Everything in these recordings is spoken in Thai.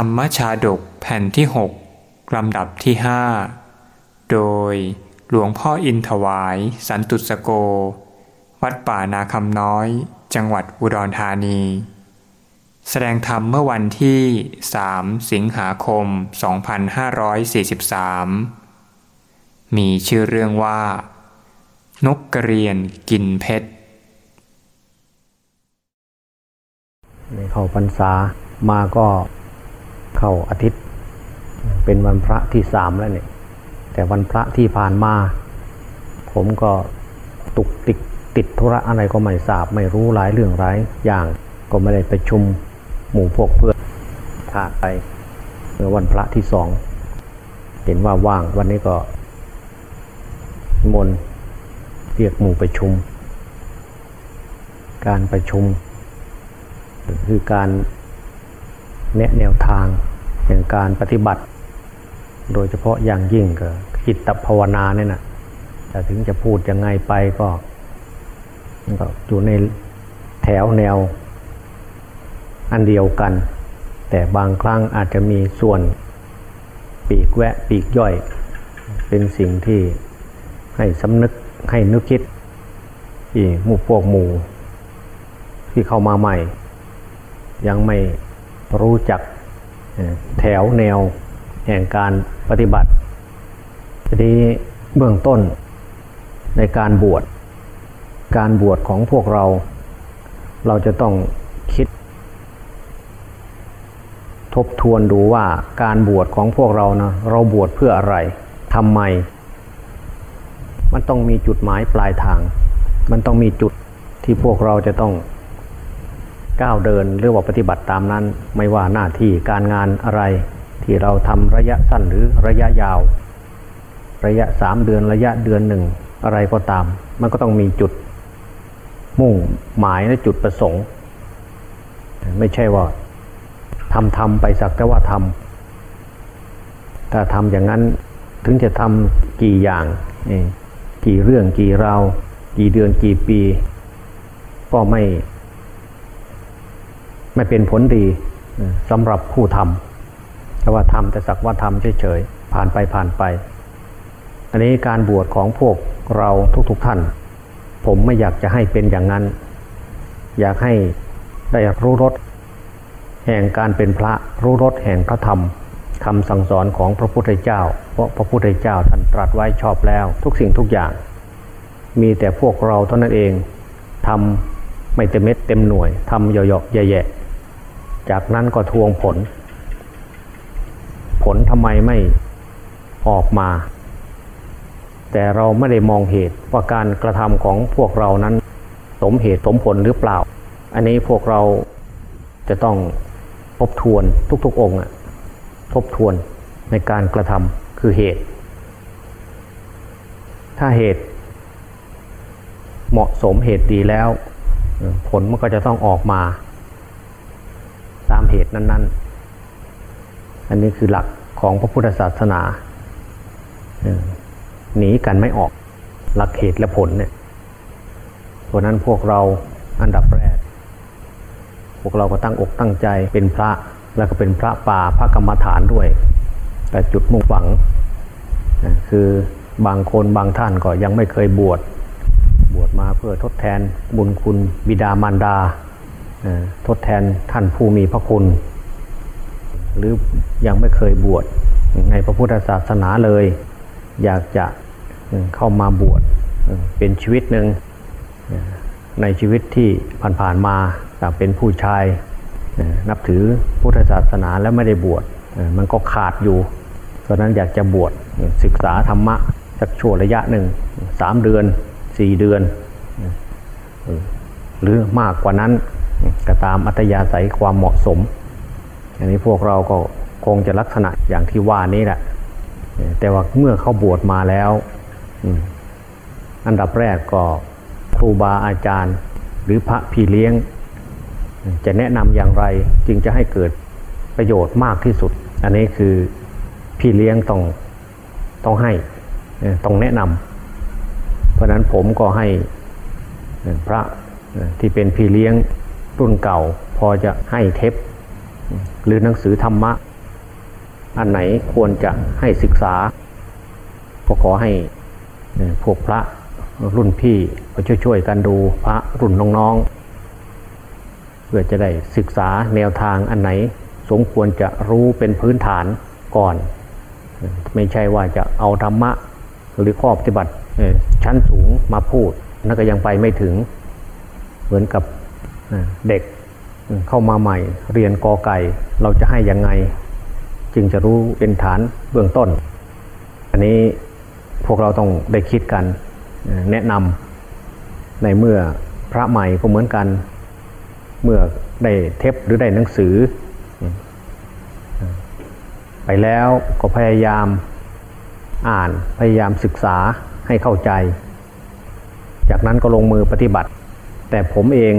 รรมชาดกแผ่นที่หกลำดับที่ห้าโดยหลวงพ่ออินถวาย สันตุสโก วัดป่านาคำน้อย จังหวัดอุดรธานี แสดงธรรมเมื่อวันที่ 3 สิงหาคม 2543 มีชื่อเรื่องว่า นกกระเรียนกินเพชรในเข้าพรรษามาก็ เข้าอาทิตย์ เป็นวันพระที่สามแล้วเนี่ยแต่วันพระที่ผ่านมา ผมก็ตุกติกติดธุระอะไรก็ไม่ทราบไม่รู้หลายเรื่องหลายอย่างก็ไม่ได้ไปชุมหมู่พวกเพื่อนขาดไปเมื่อวันพระที่สองเห็นว่าว่างวันนี้ก็มนเรียกหมู่ประชุม การประชุม คือการ แนะแนวทางอย่างการปฏิบัติ โดยเฉพาะอย่างยิ่งก็จิตภาวนาเนี่ยนะแต่ถึงจะพูดยังไงไปก็ก็อยู่ในแถวแนวอันเดียวกัน แต่บางครั้งอาจจะมีส่วนปีกแวะปีกย่อย เป็นสิ่งที่ให้สำนึกให้นึกคิดที่หมู่พวกหมู่ที่เข้ามาใหม่ ยังไม่ รู้จักแถวแนวแห่งการปฏิบัติ ทีนี้เบื้องต้นในการบวช การบวชของพวกเรา เราจะต้องคิด ทบทวนดูว่าการบวชของพวกเรานะเราบวชเพื่ออะไรทำไม มันต้องมีจุดหมายปลายทาง มันต้องมีจุดที่พวกเราจะต้อง ก้าวเดินหรือว่าปฏิบัติตามนั้น ไม่ว่าหน้าที่การงานอะไร ที่เราทำระยะสั้นหรือระยะยาว ระยะสามเดือนระยะเดือนหนึ่งอะไรก็ตาม มันก็ต้องมีจุดมุ่งหมายและจุดประสงค์ ไม่ใช่ว่าทำทำไปสักแต่ว่าทำถ้าทำอย่างนั้นถึงจะทำกี่อย่างกี่เรื่องกี่ราว กี่เดือนกี่ปี ก็ไม่ ไม่เป็นผลดีสำหรับผู้ทำแต่ว่าทำแต่สักว่าทำเฉยๆผ่านไปผ่านไป อันนี้การบวชของพวกเราทุกๆท่าน ผมไม่อยากจะให้เป็นอย่างนั้น อยากให้ได้รู้รสแห่งการเป็นพระรู้รสแห่งพระธรรมคำสั่งสอนของพระพุทธเจ้า เพราะพระพุทธเจ้าท่านตรัสไว้ชอบแล้ว ทุกสิ่งทุกอย่าง มีแต่พวกเราเท่านั้นเองทำไม่เต็มเม็ดเต็มหน่วยทำเหยาะๆแย่ๆ จากนั้นก็ทวงผล ผลทำไมไม่ออกมา แต่เราไม่ได้มองเหตุว่าการกระทำของพวกเรานั้น สมเหตุสมผลหรือเปล่า อันนี้พวกเราจะต้องทบทวนทุกๆองค์ทบทวนในการกระทำคือเหตุ ถ้าเหตุ เหมาะสมเหตุดีแล้ว ผลมันก็จะต้องออกมา ตามเหตุนั้น ๆ อันนี้คือหลักของพระพุทธศาสนาหนีกันไม่ออกหลักเหตุและผลเนี่ยเพราะนั้นพวกเราอันดับแรก พวกเราก็ตั้งอกตั้งใจเป็นพระแล้วก็เป็นพระป่าพระกรรมฐานด้วย แต่จุดมุ่งหวัง คือบางคนบางท่านก็ยังไม่เคยบวช บวชมาเพื่อทดแทนบุญคุณบิดามารดา ทดแทนท่านผู้มีพระคุณ หรือยังไม่เคยบวชในพระพุทธศาสนาเลย อยากจะเข้ามาบวชเป็นชีวิตหนึ่งในชีวิตที่ผ่านๆมาแต่เป็นผู้ชายนับถือพุทธศาสนาแล้วไม่ได้บวชมันก็ขาดอยู่เพราะนั้นอยากจะบวชศึกษาธรรมะสักช่วงระยะหนึ่งสามเดือนสี่เดือน หรือมากกว่านั้น ก็ตามอัตยาศัยความเหมาะสม อันนี้พวกเราก็คงจะลักษณะอย่างที่ว่านี้แหละ แต่ว่าเมื่อเขาบวชมาแล้ว อันดับแรกก็ครูบาอาจารย์ หรือพระพี่เลี้ยง จะแนะนำอย่างไรจึงจะให้เกิดประโยชน์มากที่สุด อันนี้คือพี่เลี้ยงต้องต้องให้ต้องแนะนำเพราะนั้นผมก็ให้พระที่เป็นพี่เลี้ยง รุ่นเก่าพอจะให้เทปหรือหนังสือธรรมะ อันไหนควรจะให้ศึกษาก็ขอให้พวกพระรุ่นพี่มาช่วยๆกันดูพระรุ่นน้องๆ เพื่อจะได้ศึกษาแนวทางอันไหน สมควรจะรู้เป็นพื้นฐานก่อน ไม่ใช่ว่าจะเอาธรรมะหรือข้อปฏิบัติชั้นสูงมาพูดนั่นก็ยังไปไม่ถึง เหมือนกับ เด็กเข้ามาใหม่เรียนกอไก่เราจะให้ยังไง จึงจะรู้เป็นฐานเบื้องต้น อันนี้พวกเราต้องได้คิดกันแนะนำในเมื่อพระใหม่ก็เหมือนกัน เมื่อได้เทปหรือได้หนังสือ ไปแล้วก็พยายามอ่านพยายามศึกษาให้เข้าใจ จากนั้นก็ลงมือปฏิบัติ แต่ผมเอง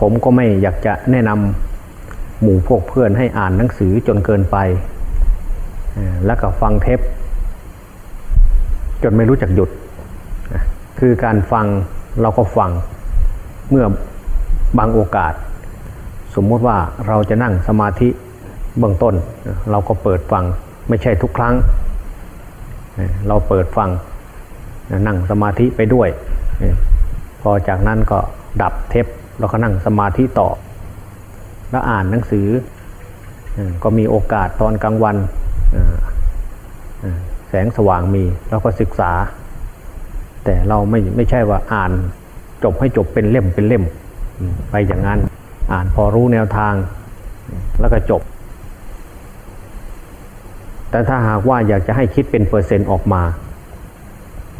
ผมก็ไม่อยากจะแนะนำหมู่พวกเพื่อนให้อ่านหนังสือจนเกินไป แล้วก็ฟังเทปจนไม่รู้จักหยุด คือการฟังเราก็ฟังเมื่อบางโอกาส สมมติว่าเราจะนั่งสมาธิเบื้องต้น เราก็เปิดฟังไม่ใช่ทุกครั้ง เราเปิดฟังนั่งสมาธิไปด้วย พอจากนั้นก็ดับเทป เราก็นั่งสมาธิต่อ แล้วอ่านหนังสือก็มีโอกาสตอนกลางวันแสงสว่างมีเราก็ศึกษา แต่เราไม่ไม่ใช่ว่าอ่านจบให้จบเป็นเล่มเป็นเล่ม ไปอย่างนั้นอ่านพอรู้แนวทางแล้วก็จบ แต่ถ้าหากว่าอยากจะให้คิดเป็นเปอร์เซ็นต์ออกมา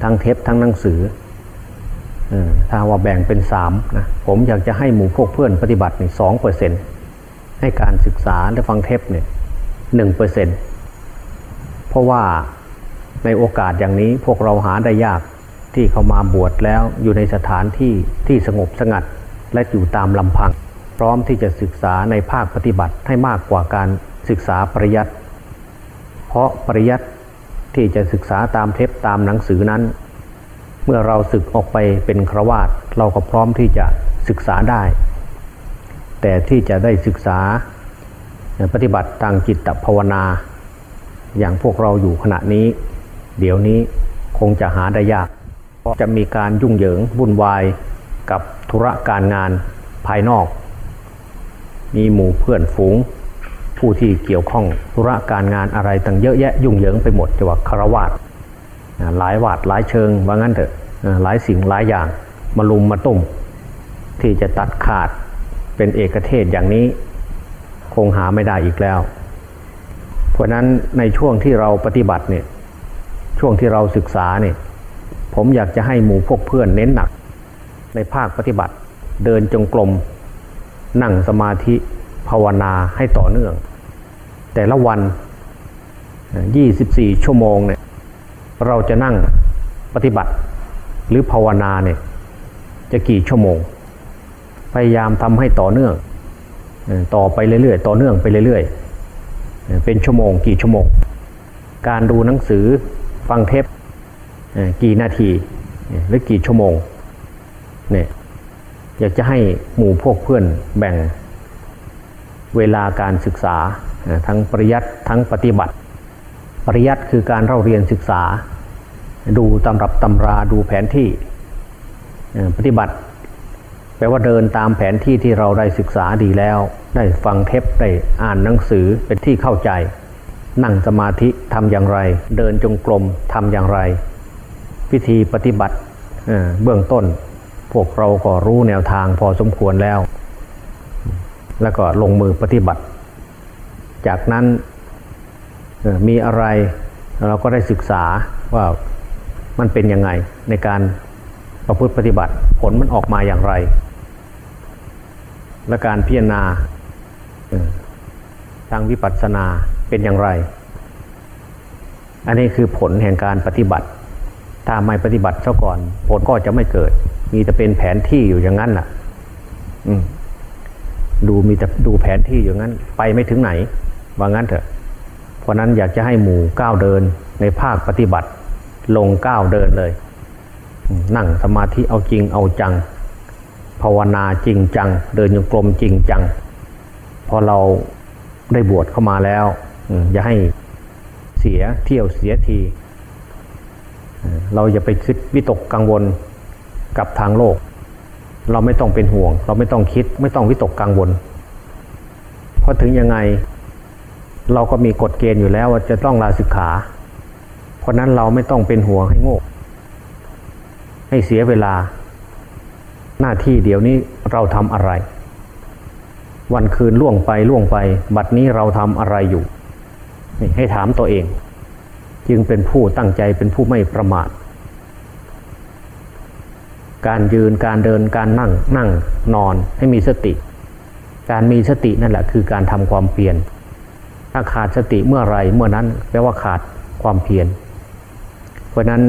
ทั้งเทปทั้งหนังสือ ถ้าว่าแบ่งเป็นสามนะผมอยากจะให้หมู่พวกเพื่อนปฏิบัติสองเปอร์เซ็นต์ให้การศึกษาและฟังเทปเนี่ยหนึ่งเปอร์เซ็นต์เพราะว่าในโอกาสอย่างนี้พวกเราหาได้ยากที่เขามาบวชแล้วอยู่ในสถานที่ที่สงบสงัดและอยู่ตามลำพัง พร้อมที่จะศึกษาในภาคปฏิบัติให้มากกว่าการศึกษาปริยัติเพราะปริยัติที่จะศึกษาตามเทปตามหนังสือนั้น เมื่อเราศึกออกไปเป็นครวาตเราก็พร้อมที่จะศึกษาได้ แต่ที่จะได้ศึกษาปฏิบัติทางจิตภาวนา อย่างพวกเราอยู่ขณะนี้ เดี๋ยวนี้คงจะหาได้ยาก เพราะจะมีการยุ่งเหยิงวุ่นวายกับธุระการงานภายนอก มีหมู่เพื่อนฝูง ผู้ที่เกี่ยวข้องธุระการงานอะไรต่างเยอะแยะยุ่งเหยิงไปหมดจะว่าคารวาส หลายวาดหลายเชิงว่างั้นเถอะหลายสิ่งหลายอย่างมาลุมมาตุ่มที่จะตัดขาดเป็นเอกเทศอย่างนี้คงหาไม่ได้อีกแล้ว เพราะนั้นในช่วงที่เราปฏิบัติเนี่ยช่วงที่เราศึกษาเนี่ยผมอยากจะให้หมู่พวกเพื่อนเน้นหนัก ในภาคปฏิบัติ เดินจงกรมนั่งสมาธิภาวนาให้ต่อเนื่อง แต่ละวัน 24 ชั่วโมงเนี่ย เราจะนั่งปฏิบัติหรือภาวนาเนี่ยจะกี่ชั่วโมง พยายามทำให้ต่อเนื่อง ต่อไปเรื่อยๆ ต่อเนื่องไปเรื่อยๆ เป็นชั่วโมง กี่ชั่วโมง การดูหนังสือฟังเทปกี่นาทีหรือกี่ชั่วโมงเนี่ยอยากจะให้หมู่พวกเพื่อนแบ่งเวลาการศึกษาทั้งปริยัติทั้งปฏิบัติ ปริยัติคือการเราเรียนศึกษา ดูตำรับตำราดูแผนที่ปฏิบัติ แปลว่าเดินตามแผนที่ที่เราได้ศึกษาดีแล้ว ได้ฟังเทปได้อ่านหนังสือเป็นที่เข้าใจ นั่งสมาธิทำอย่างไร เดินจงกรมทำอย่างไรวิธีปฏิบัติเบื้องต้น พวกเราก็รู้แนวทางพอสมควรแล้ว แล้วก็ลงมือปฏิบัติ จากนั้น มีอะไรเราก็ได้ศึกษาว่ามันเป็นยังไงในการประพฤติปฏิบัติผลมันออกมาอย่างไร และการพิจารณาทางวิปัสสนาเป็นอย่างไร อันนี้คือผลแห่งการปฏิบัติ ถ้าไม่ปฏิบัติซะก่อน ผลก็จะไม่เกิด มีแต่เป็นแผนที่อยู่อย่างนั้นน่ะดูมีแต่ดูแผนที่อย่างนั้น ไปไม่ถึงไหน ว่างั้นเถอะ เพราะนั้นอยากจะให้หมู่ก้าวเดินในภาคปฏิบัติ ลงก้าวเดินเลย นั่งสมาธิเอาจริงเอาจัง ภาวนาจริงจัง เดินโยกลมจริงจัง พอเราได้บวชเข้ามาแล้วอย่าให้เสียเที่ยวเสียที เราอย่าไปคิดวิตกกังวลกับทางโลก เราไม่ต้องเป็นห่วง เราไม่ต้องคิดไม่ต้องวิตกกังวล เพราะถึงยังไง เราก็มีกฎเกณฑ์อยู่แล้วว่าจะต้องลาสิกขา เพราะนั้นเราไม่ต้องเป็นห่วงให้โง่ให้เสียเวลา หน้าที่เดี๋ยวนี้เราทำอะไร วันคืนล่วงไปล่วงไป บัดนี้เราทำอะไรอยู่ให้ถามตัวเอง จึงเป็นผู้ตั้งใจเป็นผู้ไม่ประมาท การยืนการเดินการนั่งนั่งนอนให้มีสติ การมีสตินั่นแหละคือการทำความเพียร ถ้าขาดสติเมื่อไรเมื่อนั้นแปลว่าขาดความเพียร เพราะนั้น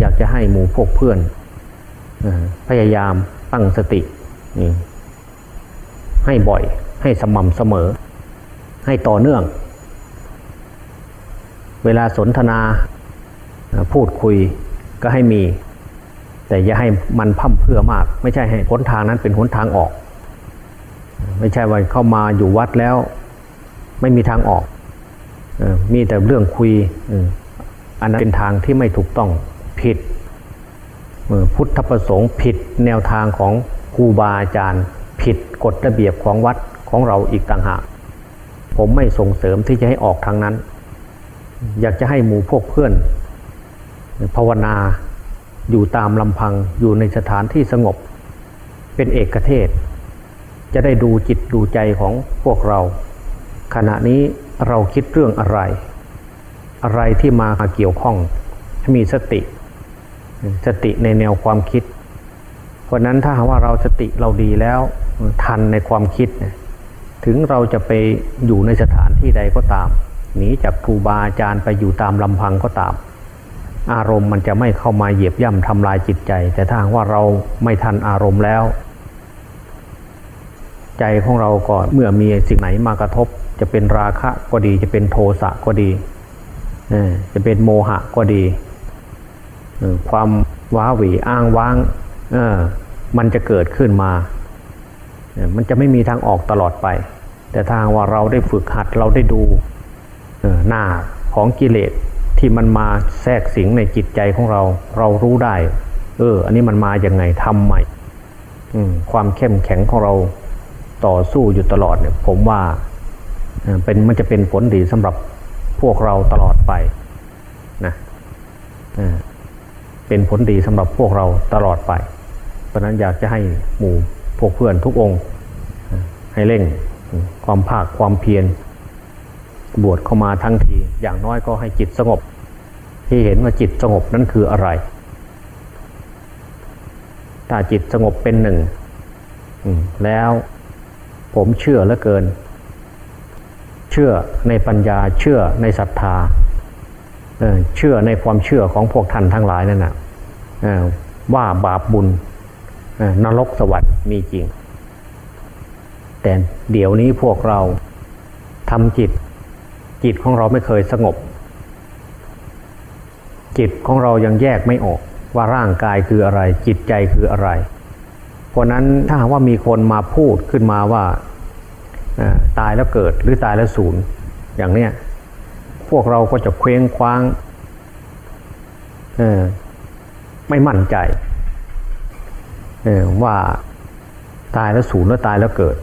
อยากจะให้หมู่พวกเพื่อนพยายามตั้งสติ ให้บ่อยให้สม่ำเสมอ ให้ต่อเนื่อง เวลาสนทนาพูดคุยก็ให้มี แต่อย่าให้มันพั่มเพื่อมาก ไม่ใช่ให้หนทางนั้นเป็นหนทางออก ไม่ใช่ว่าเข้ามาอยู่วัดแล้ว ไม่มีทางออกมีแต่เรื่องคุยอันนั้นเป็นทางที่ไม่ถูกต้องผิดพุทธประสงค์ผิดแนวทางของครูบาอาจารย์ ผิดกฎระเบียบของวัดของเราอีกต่างหาก ผมไม่ส่งเสริมที่จะให้ออกทางนั้น อยากจะให้หมู่พวกเพื่อน ภาวนาอยู่ตามลำพังอยู่ในสถานที่สงบ เป็นเอกเทศ จะได้ดูจิตดูใจของพวกเรา ขณะนี้เราคิดเรื่องอะไร อะไรที่มาเกี่ยวข้องมีสติ สติในแนวความคิด เพราะนั้นถ้าหากว่าเราสติเราดีแล้วทันในความคิด ถึงเราจะไปอยู่ในสถานที่ใดก็ตามหนีจากครูบาอาจารย์ไปอยู่ตามลำพังก็ตาม อารมณ์มันจะไม่เข้ามาเหยียบย่ำทำลายจิตใจ แต่ถ้าว่าเราไม่ทันอารมณ์แล้ว ใจของเราก็เมื่อมีสิ่งไหนมากระทบ จะเป็นราคะก็ดี จะเป็นโทสะก็ดีจะเป็นโมหะก็ดี ความว้าหวีอ้างว้างมันจะเกิดขึ้นมา มันจะไม่มีทางออกตลอดไป แต่ทางว่าเราได้ฝึกหัดเราได้ดูหน้าของกิเลสที่มันมาแทรกสิงในจิตใจของเรา เรารู้ได้ เออ อันนี้มันมาอย่างไงทำใหม่ความเข้มแข็งของเราต่อสู้อยู่ตลอดเนี่ย ผมว่า เป็นมันจะเป็นผลดีสำหรับพวกเราตลอดไปนะเป็นผลดีสำหรับพวกเราตลอดไป เพราะนั้นอยากจะให้หมู่พวกเพื่อนทุกองค์ ให้เร่งความภาคความเพียรบวชเข้ามาทั้งที อย่างน้อยก็ให้จิตสงบ ที่เห็นว่าจิตสงบนั้นคืออะไร ถ้าจิตสงบเป็นหนึ่งแล้วผมเชื่อเหลือเกิน เชื่อในปัญญาเชื่อในศรัทธาเชื่อในความเชื่อของพวกท่านทั้งหลายนั่นนะว่าบาปบุญนรกสวรรค์มีจริง แต่เดี๋ยวนี้พวกเราทำจิต จิตของเราไม่เคยสงบ จิตของเรายังแยกไม่ออกว่าร่างกายคืออะไร จิตใจคืออะไร เพราะนั้นถ้าว่ามีคนมาพูดขึ้นมาว่า ตายแล้วเกิดหรือตายแล้วสูญอย่างเนี้ยพวกเราก็จะเคว้งคว้างไม่มั่นใจว่าตายแล้วสูญแล้วตายแล้วเกิด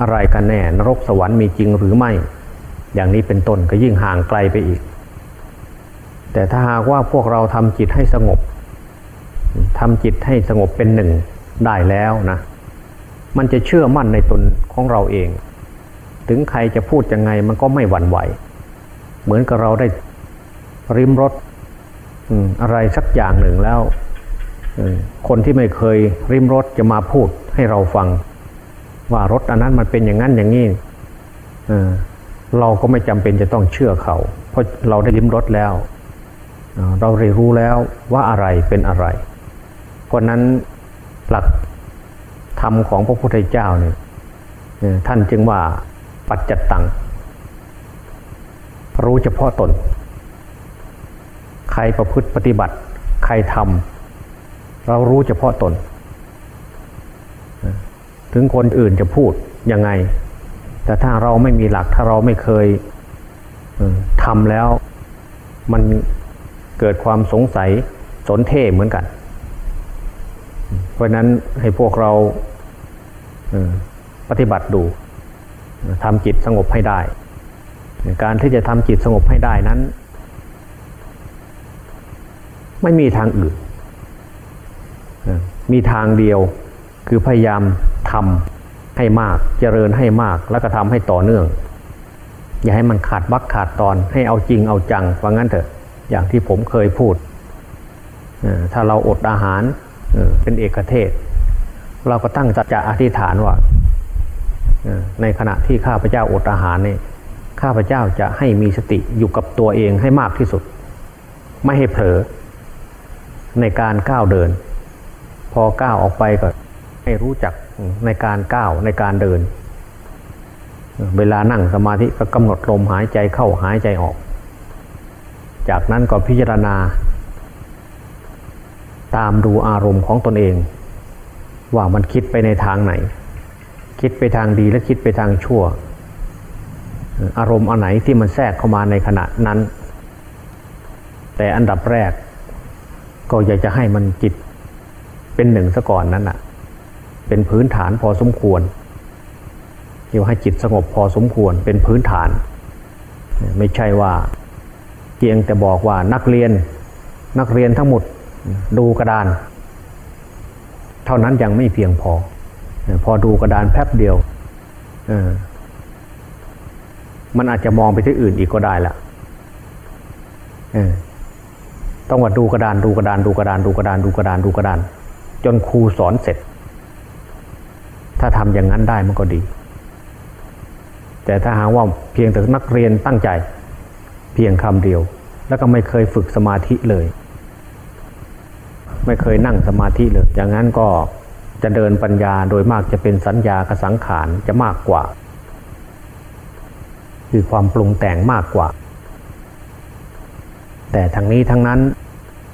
อะไรกันแน่ นรกสวรรค์มีจริงหรือไม่ อย่างนี้เป็นต้นก็ยิ่งห่างไกลไปอีก แต่ถ้าหากว่าพวกเราทำจิตให้สงบทำจิตให้สงบเป็นหนึ่งได้แล้วนะ มันจะเชื่อมั่นในตนของเราเอง ถึงใครจะพูดยังไงมันก็ไม่หวั่นไหว เหมือนกับเราได้ริมรถอะไรสักอย่างหนึ่งแล้วคนที่ไม่เคยริมรถจะมาพูดให้เราฟัง ว่ารถอันนั้นมันเป็นอย่างนั้นอย่างนี้เราก็ไม่จำเป็นจะต้องเชื่อเขา เพราะเราได้ริมรถแล้ว เราเรียรู้แล้วว่าอะไรเป็นอะไร เพราะนั้นหลัก ธรรมของพระพุทธเจ้าเนี่ยท่านจึงว่าปัจจตัง รู้เฉพาะตน ใครประพฤติปฏิบัติ ใครทำเรารู้เฉพาะตน ถึงคนอื่นจะพูดยังไง แต่ถ้าเราไม่มีหลักถ้าเราไม่เคยทำแล้ว มันเกิดความสงสัยสนเท่เหมือนกัน เพราะนั้นให้พวกเรา ปฏิบัติดูทำจิตสงบให้ได้ การที่จะทำจิตสงบให้ได้นั้น ไม่มีทางอื่น มีทางเดียวคือพยายามทำให้มากเจริญให้มากแล้วก็ทำให้ต่อเนื่อง อย่าให้มันขาดบักขาดตอนให้เอาจริงเอาจังว่างั้นเถอะอย่างที่ผมเคยพูด ถ้าเราอดอาหารเป็นเอกเทศ เราก็ตั้งจัจะอธิษฐานว่าในขณะที่ข้าพเจ้าอดอาหารเนี่ยข้าพเจ้าจะให้มีสติอยู่กับตัวเองให้มากที่สุด ไม่ให้เผลอในการก้าวเดิน พอก้าวออกไปก็ให้รู้จักในการก้าวในการเดิน เวลานั่งสมาธิก็กำหนดลมหายใจเข้าหายใจออก จากนั้นก็พิจารณา ตามดูอารมณ์ของตนเอง ว่ามันคิดไปในทางไหน คิดไปทางดีและคิดไปทางชั่ว อารมณ์อันไหนที่มันแทรกเข้ามาในขณะนั้น แต่อันดับแรก ก็อยากจะให้มันจิตเป็นหนึ่งซะก่อนนั้นอะ เป็นพื้นฐานพอสมควรเดี๋ยวให้จิตสงบพอสมควรเป็นพื้นฐาน ไม่ใช่ว่าเพียงแต่บอกว่านักเรียนนักเรียนทั้งหมดดูกระดาน เท่านั้นยังไม่เพียงพอ พอดูกระดานแป๊บเดียวมันอาจจะมองไปที่อื่นอีกก็ได้ละต้องว่าดูกระดานดูกระดานดูกระดานดูกระดานดูกระดานดูกระดาน จนครูสอนเสร็จ ถ้าทำอย่างนั้นได้มันก็ดี แต่ถ้าหากว่าเพียงแต่นักเรียนตั้งใจ เพียงคำเดียว แล้วก็ไม่เคยฝึกสมาธิเลย ไม่เคยนั่งสมาธิเลยอย่างนั้นก็จะเดินปัญญาโดยมากจะเป็นสัญญากสังขารจะมากกว่า คือความปรุงแต่งมากกว่า แต่ทั้งนี้ทั้งนั้น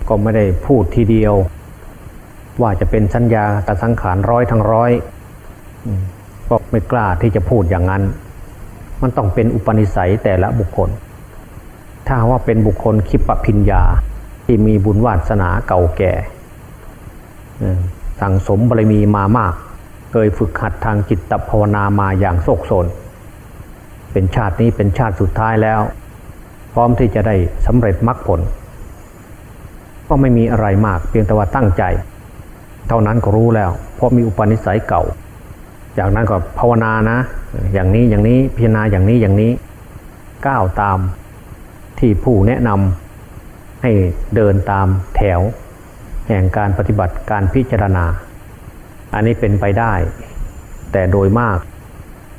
ก็ไม่ได้พูดทีเดียว ว่าจะเป็นสัญญากสังขารร้อยทั้งร้อยก็ไม่กล้าที่จะพูดอย่างนั้น มันต้องเป็นอุปนิสัยแต่ละบุคคล ถ้าว่าเป็นบุคคลคิปปิญญาที่มีบุญวาสนาเก่าแก่ สั่งสมบารมีมามาก เคยฝึกหัดทางจิตภาวนามาอย่างโศกโศนเป็นชาตินี้เป็นชาติสุดท้ายแล้ว พร้อมที่จะได้สำเร็จมรรคผล ก็ไม่มีอะไรมากเพียงแต่ว่าตั้งใจ เท่านั้นก็รู้แล้ว เพราะมีอุปนิสัยเก่า จากนั้นก็ภาวนานะ อย่างนี้อย่างนี้พิจารณาอย่างนี้อย่างนี้ก้าวตามที่ผู้แนะนำให้เดินตามแถว แห่งการปฏิบัติการพิจารณา อันนี้เป็นไปได้ แต่โดยมาก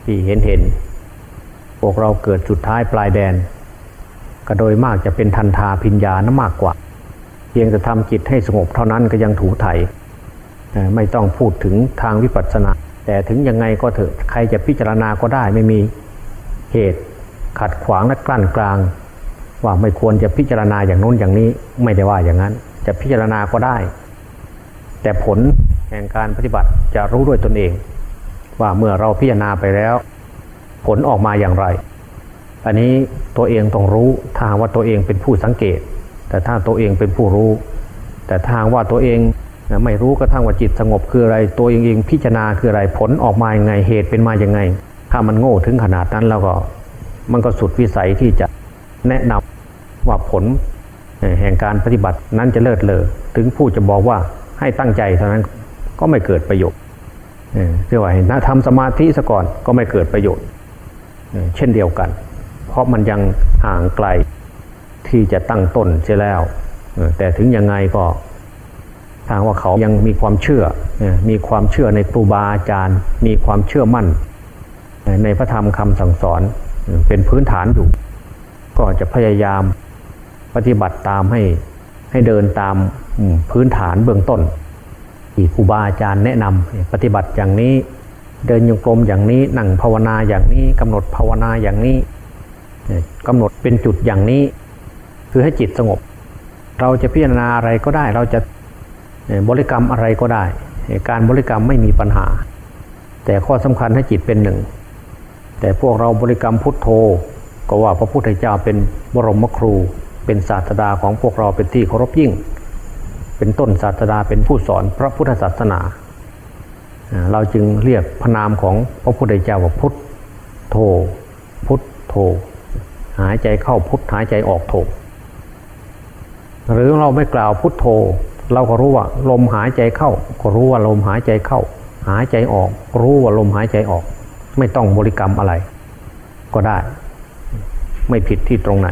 ที่เห็นเห็นพวกเราเกิดสุดท้ายปลายแดน ก็โดยมากจะเป็นทันทาพิญญานะมากกว่า เพียงจะทำจิตให้สงบเท่านั้นก็ยังถูไถไม่ต้องพูดถึงทางวิปัสสนา แต่ถึงยังไงก็เถอะใครจะพิจารณาก็ได้ไม่มีเหตุขัดขวางและกลั่นกลาง ว่าไม่ควรจะพิจารณาอย่างโน้นอย่างนี้ไม่ได้ว่าอย่างนั้น จะพิจารณาก็ได้ แต่ผลแห่งการปฏิบัติจะรู้ด้วยตนเอง ว่าเมื่อเราพิจารณาไปแล้ว ผลออกมาอย่างไร อันนี้ตัวเองต้องรู้ถ้าว่าตัวเองเป็นผู้สังเกต แต่ถ้าตัวเองเป็นผู้รู้ แต่ทางว่าตัวเองไม่รู้กระทั่งว่าจิตสงบคืออะไร ตัวเองเองพิจารณาคืออะไรผลออกมาอย่างไงเหตุเป็นมาอย่างไง ถ้ามันโง่ถึงขนาดนั้นแล้วก็ มันก็สุดวิสัยที่จะแนะนำว่าผล แห่งการปฏิบัตินั้นจะเลิศเลอถึงผู้จะบอกว่าให้ตั้งใจเท่านั้นก็ไม่เกิดประโยชน์เรียกว่าถ้าทำสมาธิซะก่อนก็ไม่เกิดประโยชน์ เช่นเดียวกัน เพราะมันยังห่างไกลที่จะตั้งต้นเสียแล้ว แต่ถึงยังไงก็ทางว่าเขายังมีความเชื่อ มีความเชื่อในครูบาอาจารย์ มีความเชื่อมั่น ในพระธรรมคำสั่งสอนเป็นพื้นฐานอยู่ ก็จะพยายาม ปฏิบัติตามให้ให้เดินตามพื้นฐานเบื้องต้น ที่ครูบาอาจารย์แนะนำปฏิบัติอย่างนี้เดินโยกลมอย่างนี้นั่งภาวนาอย่างนี้กำหนดภาวนาอย่างนี้กำหนดเป็นจุดอย่างนี้ คือให้จิตสงบ เราจะพิจารณาอะไรก็ได้ เราจะบริกรรมอะไรก็ได้ การบริกรรมไม่มีปัญหา แต่ข้อสำคัญให้จิตเป็นหนึ่ง แต่พวกเราบริกรรมพุทโธ ก็ว่าพระพุทธเจ้าเป็นบรมครู เป็นศาสดาของพวกเราเป็นที่เคารพยิ่ง เป็นต้นศาสดาเป็นผู้สอนพระพุทธศาสนา เราจึงเรียกพระนามของพระพุทธเจ้าว่าพุทโธพุทโธหายใจเข้าพุทหายใจออกโธหรือเราไม่กล่าวพุทโธ เราก็รู้ว่า ลมหายใจเข้า ก็รู้ว่าลมหายใจเข้า หายใจออก รู้ว่าลมหายใจออก ไม่ต้องบริกรรมอะไร ก็ได้ ไม่ผิดที่ตรงไหน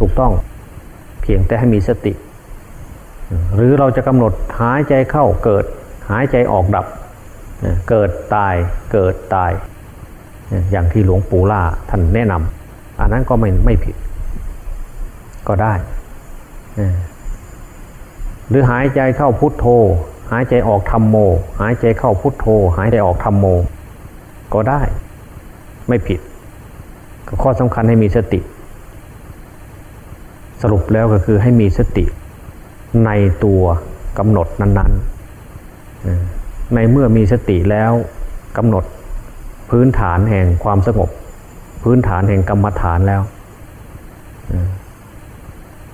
ถูกต้อง พียงแต่ให้มีสติ หรือเราจะกำหนดหายใจเข้าเกิด หายใจออกดับ เกิดตายเกิดตาย อย่างที่หลวงปู่ล่าท่านแนะนำอันนั้นก็ไม่ไม่ผิด ก็ได้ หรือหายใจเข้าพุทโธ หายใจออกธรรมโม หายใจเข้าพุทโธ หายใจออกธรรมโม ก็ได้ ไม่ผิด ข้อสำคัญให้มีสติ สรุปแล้วก็คือให้มีสติในตัวกำหนดนั้นๆ ในเมื่อมีสติแล้วกำหนดพื้นฐานแห่งความสงบ พื้นฐานแห่งกรรมฐานแล้ว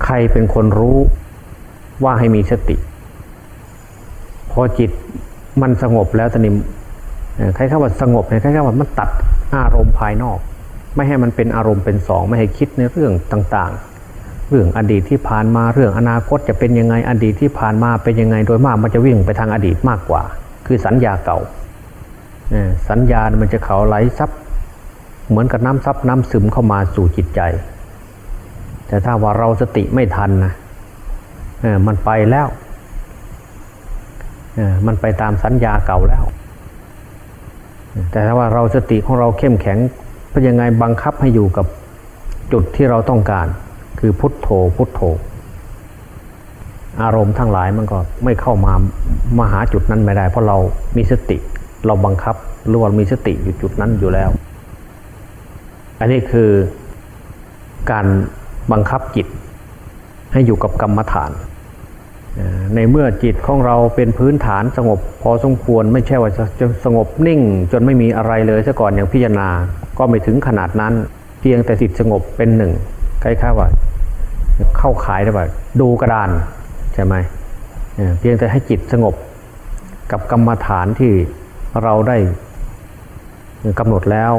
ใครเป็นคนรู้ว่าให้มีสติ พอจิตมันสงบแล้วตอนนี้ใครเข้าว่าสงบใครเข้าว่ามันตัดอารมณ์ภายนอก ไม่ให้มันเป็นอารมณ์เป็นสอง ไม่ให้คิดในเรื่องต่าง ๆ เรื่องอดีตที่ผ่านมาเรื่องอนาคตจะเป็นยังไงอดีตที่ผ่านมาเป็นยังไงโดยมากมันจะวิ่งไปทางอดีตมากกว่า คือสัญญาเก่าสัญญามันจะเขาไหลซับเหมือนกับน้ำซับน้ำซึมเข้ามาสู่จิตใจ แต่ถ้าว่าเราสติไม่ทันนะมันไปแล้วมันไปตามสัญญาเก่าแล้ว แต่ถ้าว่าเราสติของเราเข้มแข็งเป็นยังไงบังคับให้อยู่กับจุดที่เราต้องการ คือพุทโธพุทโธ อารมณ์ทั้งหลายมันก็ไม่เข้ามามาหาจุดนั้นไม่ได้ เพราะเรามีสติ เราบังคับหรือว่ามีสติอยู่จุดนั้นอยู่แล้ว อันนี้คือการบังคับจิตให้อยู่กับกรรมฐาน ในเมื่อจิตของเราเป็นพื้นฐานสงบพอสมควรไม่ใช่ว่าจะสงบนิ่ง จนไม่มีอะไรเลยซะก่อนอย่างพิจารณาก็ไม่ถึงขนาดนั้น เพียงแต่จิตสงบเป็นหนึ่ง คล้ายๆว่า เข้าขายได้แบบดูกระดานใช่ไหมเพียงแต่ให้จิตสงบกับกรรมฐานที่เราได้กำหนดแล้ว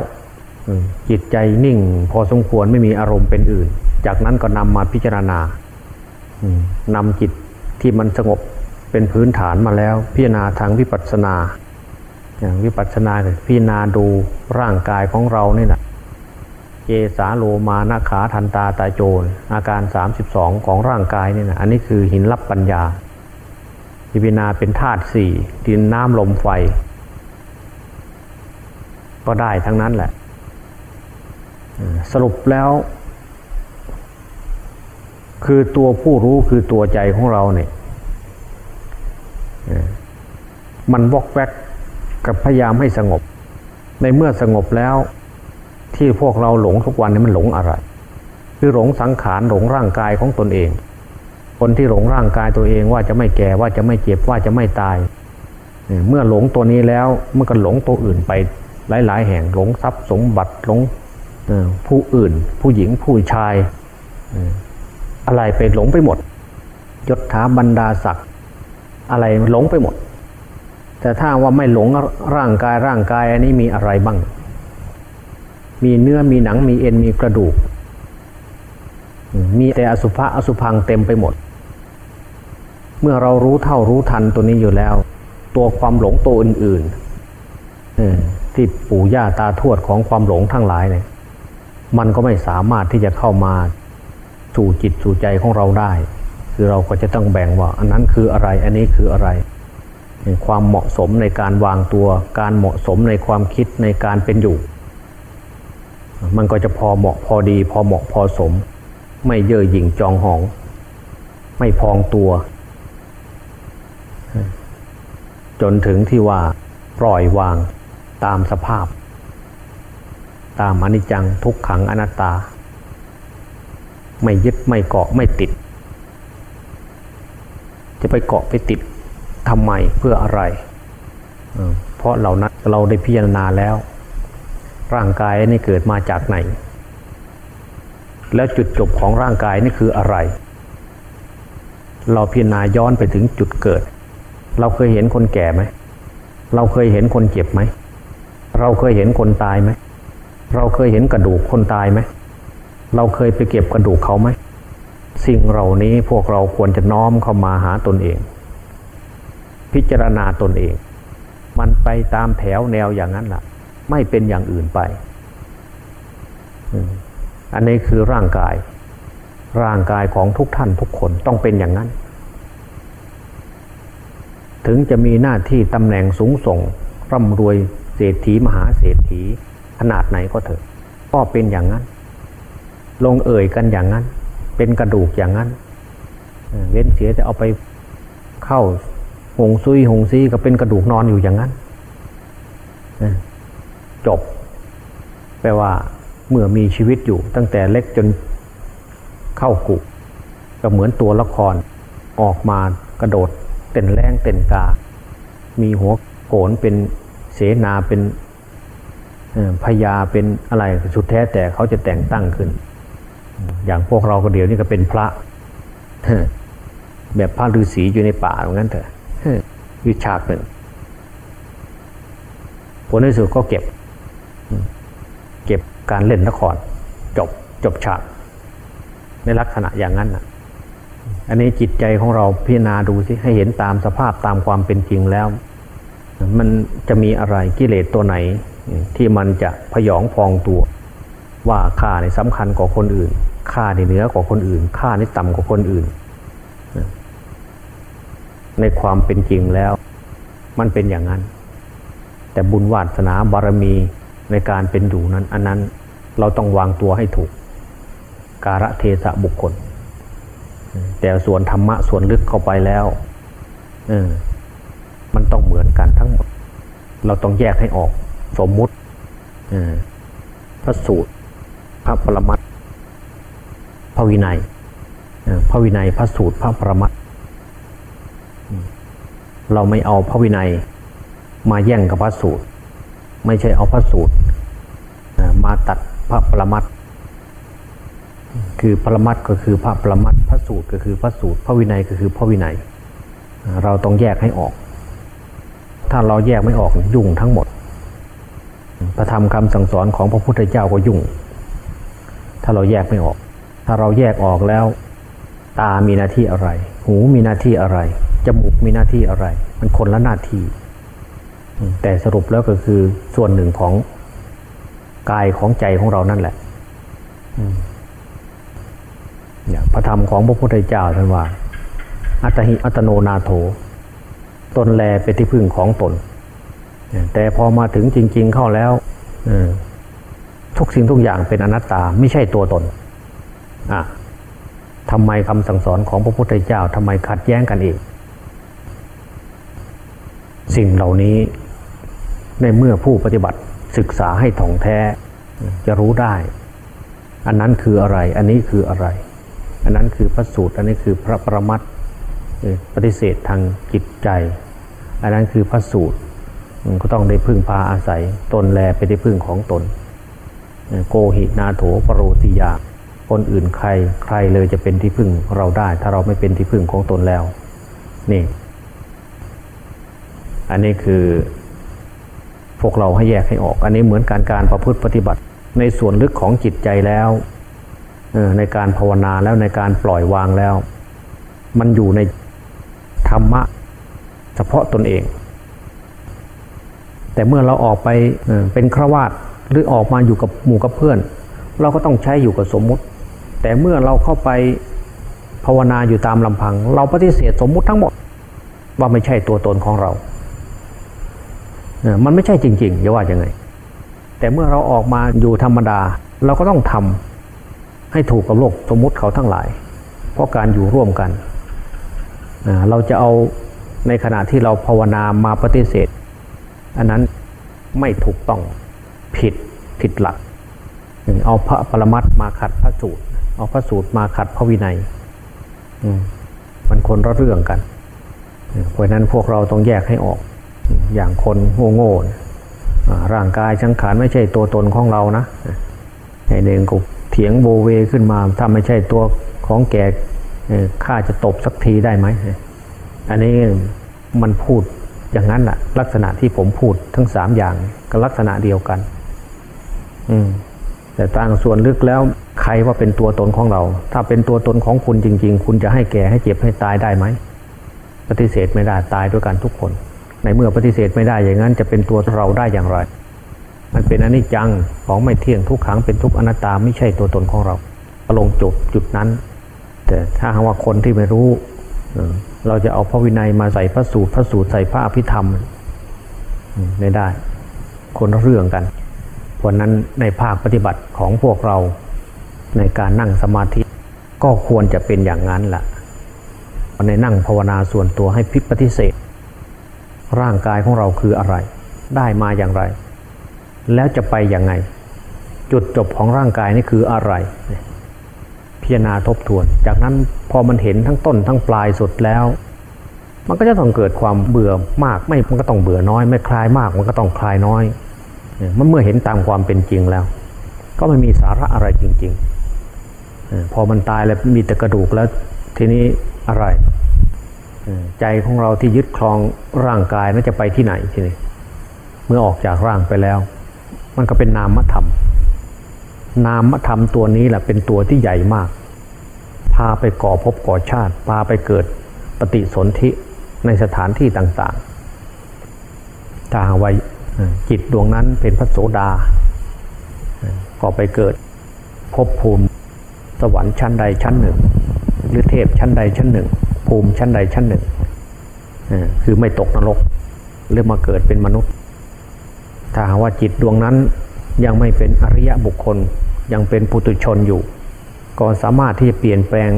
จิตใจนิ่ง พอสมควรไม่มีอารมณ์เป็นอื่น จากนั้นก็นำมาพิจารณานำจิตที่มันสงบเป็นพื้นฐานมาแล้ว พิจารณาทางวิปัสสนาอย่างวิปัสสนาพิจารณาดูร่างกายของเราเนี่ยนะ เจสาโลมานาขาทันตาตาโจรอาการ 32 ของร่างกายเนี่ยนะอันนี้คือหินรับปัญญาพิจารณาเป็นธาตุสี่ดินน้ำลมไฟ ก็ได้ทั้งนั้นแหละ สรุปแล้ว คือตัวผู้รู้คือตัวใจของเราเนี่ยมันวอกแวกกับพยายามให้สงบ ในเมื่อสงบแล้ว ที่พวกเราหลงทุกวันนี้มันหลงอะไร คือหลงสังขารหลงร่างกายของตนเอง คนที่หลงร่างกายตัวเองว่าจะไม่แก่ว่าจะไม่เจ็บว่าจะไม่ตาย เมื่อหลงตัวนี้แล้วมันก็หลงตัวอื่นไปหลาย ๆ แห่งหลงทรัพย์สมบัติหลงผู้อื่น ผู้หญิงผู้ชายอะไรไปหลงไปหมดยศถาบรรดาศักดิ์อะไรหลงไปหมด แต่ถ้าว่าไม่หลงร่างกายร่างกายอันนี้มีอะไรบ้าง มีเนื้อมีหนังมีเอ็นมีกระดูก มีแต่อสุภะอสุพังเต็มไปหมด เมื่อเรารู้เท่ารู้ทันตัวนี้อยู่แล้ว ตัวความหลงตัวอื่นๆที่ปู่ย่าตาทวดของความหลงทั้งหลายเนี่ยมันก็ไม่สามารถที่จะเข้ามาสู่จิตสู่ใจของเราได้ คือเราก็จะต้องแบ่งว่า อันนั้นคืออะไร อันนี้คืออะไรความเหมาะสมในการวางตัว การเหมาะสมในความคิดในการเป็นอยู่ มันก็จะพอเหมาะพอดี พอเหมาะพอสม ไม่เย่อหยิ่งจองหอง ไม่พองตัว จนถึงที่ว่าปล่อยวางตามสภาพ ตามอนิจจังทุกขังอนัตตา ไม่ยึดไม่เกาะไม่ติด จะไปเกาะไปติดทำไมเพื่ออะไร เพราะเรานั้นเราได้พิจารณาแล้ว ร่างกายนี่เกิดมาจากไหน แล้วจุดจบของร่างกายนี่คืออะไร เราพิจารณาย้อนไปถึงจุดเกิด เราเคยเห็นคนแก่ไหม เราเคยเห็นคนเจ็บไหม เราเคยเห็นคนตายไหม เราเคยเห็นกระดูกคนตายไหม เราเคยไปเก็บกระดูกเขาไหม สิ่งเหล่านี้พวกเราควรจะน้อมเข้ามาหาตนเอง พิจารณาตนเอง มันไปตามแถวแนวอย่างนั้นล่ะ ไม่เป็นอย่างอื่นไป อันนี้คือร่างกาย ร่างกายของทุกท่านทุกคนต้องเป็นอย่างนั้น ถึงจะมีหน้าที่ตำแหน่งสูงส่ง ร่ำรวยเศรษฐีมหาเศรษฐีขนาดไหนก็เถอะ ก็เป็นอย่างนั้น ลงเอ่ยกันอย่างนั้น เป็นกระดูกอย่างนั้น เว้นเสียจะเอาไปเข้าหงซุยหงซีก็เป็นกระดูกนอนอยู่อย่างนั้น จบ แปลว่าเมื่อมีชีวิตอยู่ตั้งแต่เล็กจนเข้ากุก็เหมือนตัวละครออกมากระโดดเต้นแรงเต้นกา มีหัวโขนเป็นเสนาเป็นพญาเป็นอะไรสุดแท้แต่เขาจะแต่งตั้งขึ้น อย่างพวกเราก็เดี๋ยวนี้ก็เป็นพระแบบพระฤาษีอยู่ในป่าตรงนั้นเถอะวิชากหนึ่งผลในสุดก็เก็บ เก็บการเล่นละครจบจบฉาก ในลักษณะอย่างนั้นนะอันนี้จิตใจของเราพิจารณาดูสิให้เห็นตามสภาพตามความเป็นจริงแล้ว มันจะมีอะไรกิเลสตัวไหน ที่มันจะพยองพองตัว ว่าข้าในสำคัญกว่าคนอื่นข้าในเหนือกว่าคนอื่นข้าในต่ำกว่าคนอื่น ในความเป็นจริงแล้ว มันเป็นอย่างนั้น แต่บุญวาสนาบารมี ในการเป็นอยู่นั้น อันนั้นเราต้องวางตัวให้ถูก การะเทศะบุคคล แต่ส่วนธรรมะส่วนลึกเข้าไปแล้วมันต้องเหมือนกันทั้งหมด เราต้องแยกให้ออก สมมุติพระสูตร พระปรมัตพระวินัยพระวินัยพระสูตรพระปรมัตเราไม่เอาพระวินัยมาแย่งกับพระสูตร ไม่ใช่เอาพระสูตรมาตัดพระปรมัตคือปรมัตก็คือพระปรมัตพระสูตรก็คือพระสูตร พระวินัยก็คือพระวินัย เราต้องแยกให้ออก ถ้าเราแยกไม่ออกยุ่งทั้งหมด พระธรรมคำสั่งสอนของพระพุทธเจ้าก็ยุ่ง ถ้าเราแยกไม่ออก ถ้าเราแยกออกแล้ว ตามีหน้าที่อะไร หูมีหน้าที่อะไร จมูกมีหน้าที่อะไร มันคนละหน้าที่ แต่สรุปแล้วก็คือส่วนหนึ่งของกายของใจของเรานั่นแหละอย่างพระธรรมของพระพุทธเจ้าท่านว่า อัตหิอัตโนนาโถ ตนแลเป็นที่พึ่งของตน แต่พอมาถึงจริง ๆ เข้าแล้วทุกสิ่งทุกอย่างเป็นอนัตตาไม่ใช่ตัวตนอะทำไมคำสั่งสอนของพระพุทธเจ้าทำไมขัดแย้งกันเองสิ่งเหล่านี้ ในเมื่อผู้ปฏิบัติศึกษาให้ถ่องแท้จะรู้ได้ อันนั้นคืออะไร อันนี้คืออะไร อันนั้นคือพระสูตร อันนี้คือพระประมัติปฏิเสธทางจิตใจ อันนั้นคือพระสูตรก็ต้องได้พึ่งพาอาศัย ตนแลไปได้พึ่งของตน โกหินาโถปรโรติยาคนอื่นใครใครเลยจะเป็นที่พึ่งเราได้ ถ้าเราไม่เป็นที่พึ่งของตนแล้ว นี่ อันนี้คือ พวกเราให้แยกให้ออก อันนี้เหมือนการการประพฤติปฏิบัติ ในส่วนลึกของจิตใจแล้วในการภาวนาแล้วในการปล่อยวางแล้ว มันอยู่ในธรรมะเฉพาะตนเอง แต่เมื่อเราออกไปเป็นครวาตหรือออกมาอยู่กับหมู่กับเพื่อน เราก็ต้องใช้อยู่กับสมมุติ แต่เมื่อเราเข้าไปภาวนาอยู่ตามลำพัง เราปฏิเสธสมมุติทั้งหมดว่าไม่ใช่ตัวตนของเรา มันไม่ใช่จริงๆจะว่ายังไง แต่เมื่อเราออกมาอยู่ธรรมดา เราก็ต้องทำให้ถูกกับโลกสมมุติเขาทั้งหลาย เพราะการอยู่ร่วมกัน เราจะเอาในขณะที่เราภาวนามาปฏิเสธ อันนั้นไม่ถูกต้องผิดผิดหลัก เอาพระปรมัตมาขัดพระสูตร เอาพระสูตรมาขัดพระวินัยมันคนละเรื่องกัน เพราะนั้นพวกเราต้องแยกให้ออก อย่างคนโง่โง่ร่างกายสังขารไม่ใช่ตัวตนของเรานะไอ้เด่งกุเถียงโบเวขึ้นมาถ้าไม่ใช่ตัวของแกข้าจะตบสักทีได้ไหมอันนี้มันพูดอย่างนั้นแหละลักษณะที่ผมพูดทั้งสามอย่างก็ลักษณะเดียวกัน อืมแต่ต่างส่วนลึกแล้วใครว่าเป็นตัวตนของเรา ถ้าเป็นตัวตนของคุณจริง ๆ คุณจะให้แก่ให้เจ็บให้ตายได้ไหมปฏิเสธไม่ได้ตายด้วยกันทุกคน ในเมื่อปฏิเสธไม่ได้อย่างนั้น จะเป็นตัวเราได้อย่างไร มันเป็นอนิจจังของไม่เที่ยงทุกขังเป็นทุกอนัตตาไม่ใช่ตัวตนของเราลงจบจุดนั้น แต่ถ้าหากว่าคนที่ไม่รู้เราจะเอาพระวินัยมาใส่พระสูตรพระสูตรใส่พระอภิธรรมไม่ได้ คนเรื่องกันเพราะนั้นในภาคปฏิบัติของพวกเราในการนั่งสมาธิก็ควรจะเป็นอย่างนั้นแหละในนั่งภาวนาส่วนตัวให้พิปฏิเสธ ร่างกายของเราคืออะไร ได้มาอย่างไร แล้วจะไปอย่างไง จุดจบของร่างกายนี่คืออะไร พิจารณาทบทวน จากนั้นพอมันเห็นทั้งต้นทั้งปลายสุดแล้ว มันก็จะต้องเกิดความเบื่อมากไม่มันก็ต้องเบื่อน้อย ไม่คลายมากมันก็ต้องคลายน้อยมันเมื่อเห็นตามความเป็นจริงแล้ว ก็ไม่มีสาระอะไรจริง ๆ พอมันตายแล้วมีแต่กระดูกแล้วทีนี้อะไร ใจของเราที่ยึดครองร่างกายนั้นจะไปที่ไหนทีนี้เมื่อออกจากร่างไปแล้ว มันก็เป็นนามธรรม นามธรรมตัวนี้แหละเป็นตัวที่ใหญ่มาก พาไปก่อภพก่อชาติ พาไปเกิดปฏิสนธิในสถานที่ต่างๆถ้าไว้จิตดวงนั้นเป็นพระโสดา ก็ไปเกิดภพภูมิสวรรค์ชั้นใดชั้นหนึ่ง หรือเทพชั้นใดชั้นหนึ่ง ภูมิชั้นใดชั้นหนึ่งคือไม่ตกนรกหรือมาเกิดเป็นมนุษย์ ถ้าว่าจิตดวงนั้นยังไม่เป็นอริยบุคคลยังเป็นปุตุชนอยู่ ก็สามารถที่จะเปลี่ยนแปลง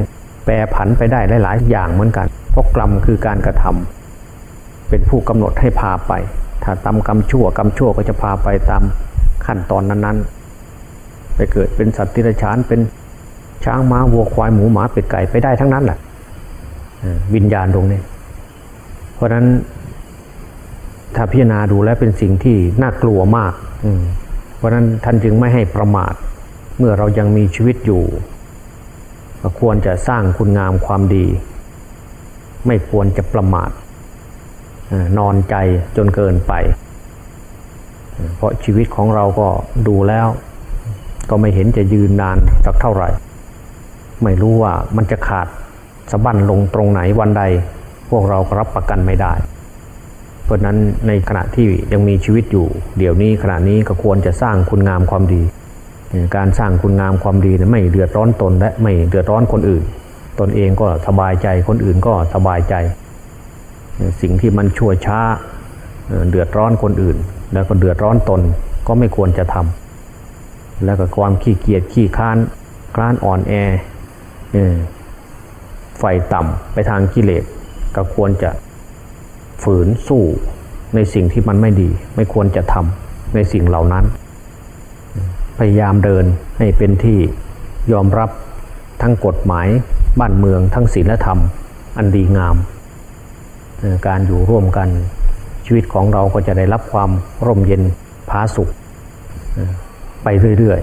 แปรผันไปได้หลาย ๆ อย่างเหมือนกัน เพราะกรรมคือการกระทำเป็นผู้กำหนดให้พาไป ถ้าตามกรรมชั่วกรรมชั่วก็จะพาไปตามขั้นตอนนั้น ๆ ไปเกิดเป็นสัตว์ที่ไรฉานเป็นช้างม้าวัวควายหมูหมาเป็ดไก่ไปได้ทั้งนั้นแหละ วิญญาณตรงนี้ เพราะนั้นถ้าพิจารณาดูแล้วเป็นสิ่งที่น่ากลัวมากอืเพราะนั้นท่านจึงไม่ให้ประมาท เมื่อเรายังมีชีวิตอยู่ควรจะสร้างคุณงามความดี ไม่ควรจะประมาทนอนใจจนเกินไป เพราะชีวิตของเราก็ดูแล้ว ก็ไม่เห็นจะยืนนานสักเท่าไหร่ ไม่รู้ว่ามันจะขาด สะบั้นลงตรงไหนวันใด พวกเรารับประกันไม่ได้ เพราะนั้นในขณะที่ยังมีชีวิตอยู่ เดี๋ยวนี้ขณะนี้ก็ควรจะสร้างคุณงามความดี การสร้างคุณงามความดีไม่เดือดร้อนตนและไม่เดือดร้อนคนอื่น ตนเองก็สบายใจคนอื่นก็สบายใจ สิ่งที่มันชั่วช้าเดือดร้อนคนอื่น แล้วก็เดือดร้อนตนก็ไม่ควรจะทำแล้วก็ความขี้เกียจขี้ค้านคลานอ่อนแอ ไฟต่ำไปทางกิเลสก็ควรจะฝืนสู้ในสิ่งที่มันไม่ดี ไม่ควรจะทำในสิ่งเหล่านั้น พยายามเดินให้เป็นที่ยอมรับทั้งกฎหมายบ้านเมืองทั้งศีลธรรม อันดีงาม การอยู่ร่วมกันชีวิตของเราก็จะได้รับความร่มเย็นผาสุขไปเรื่อย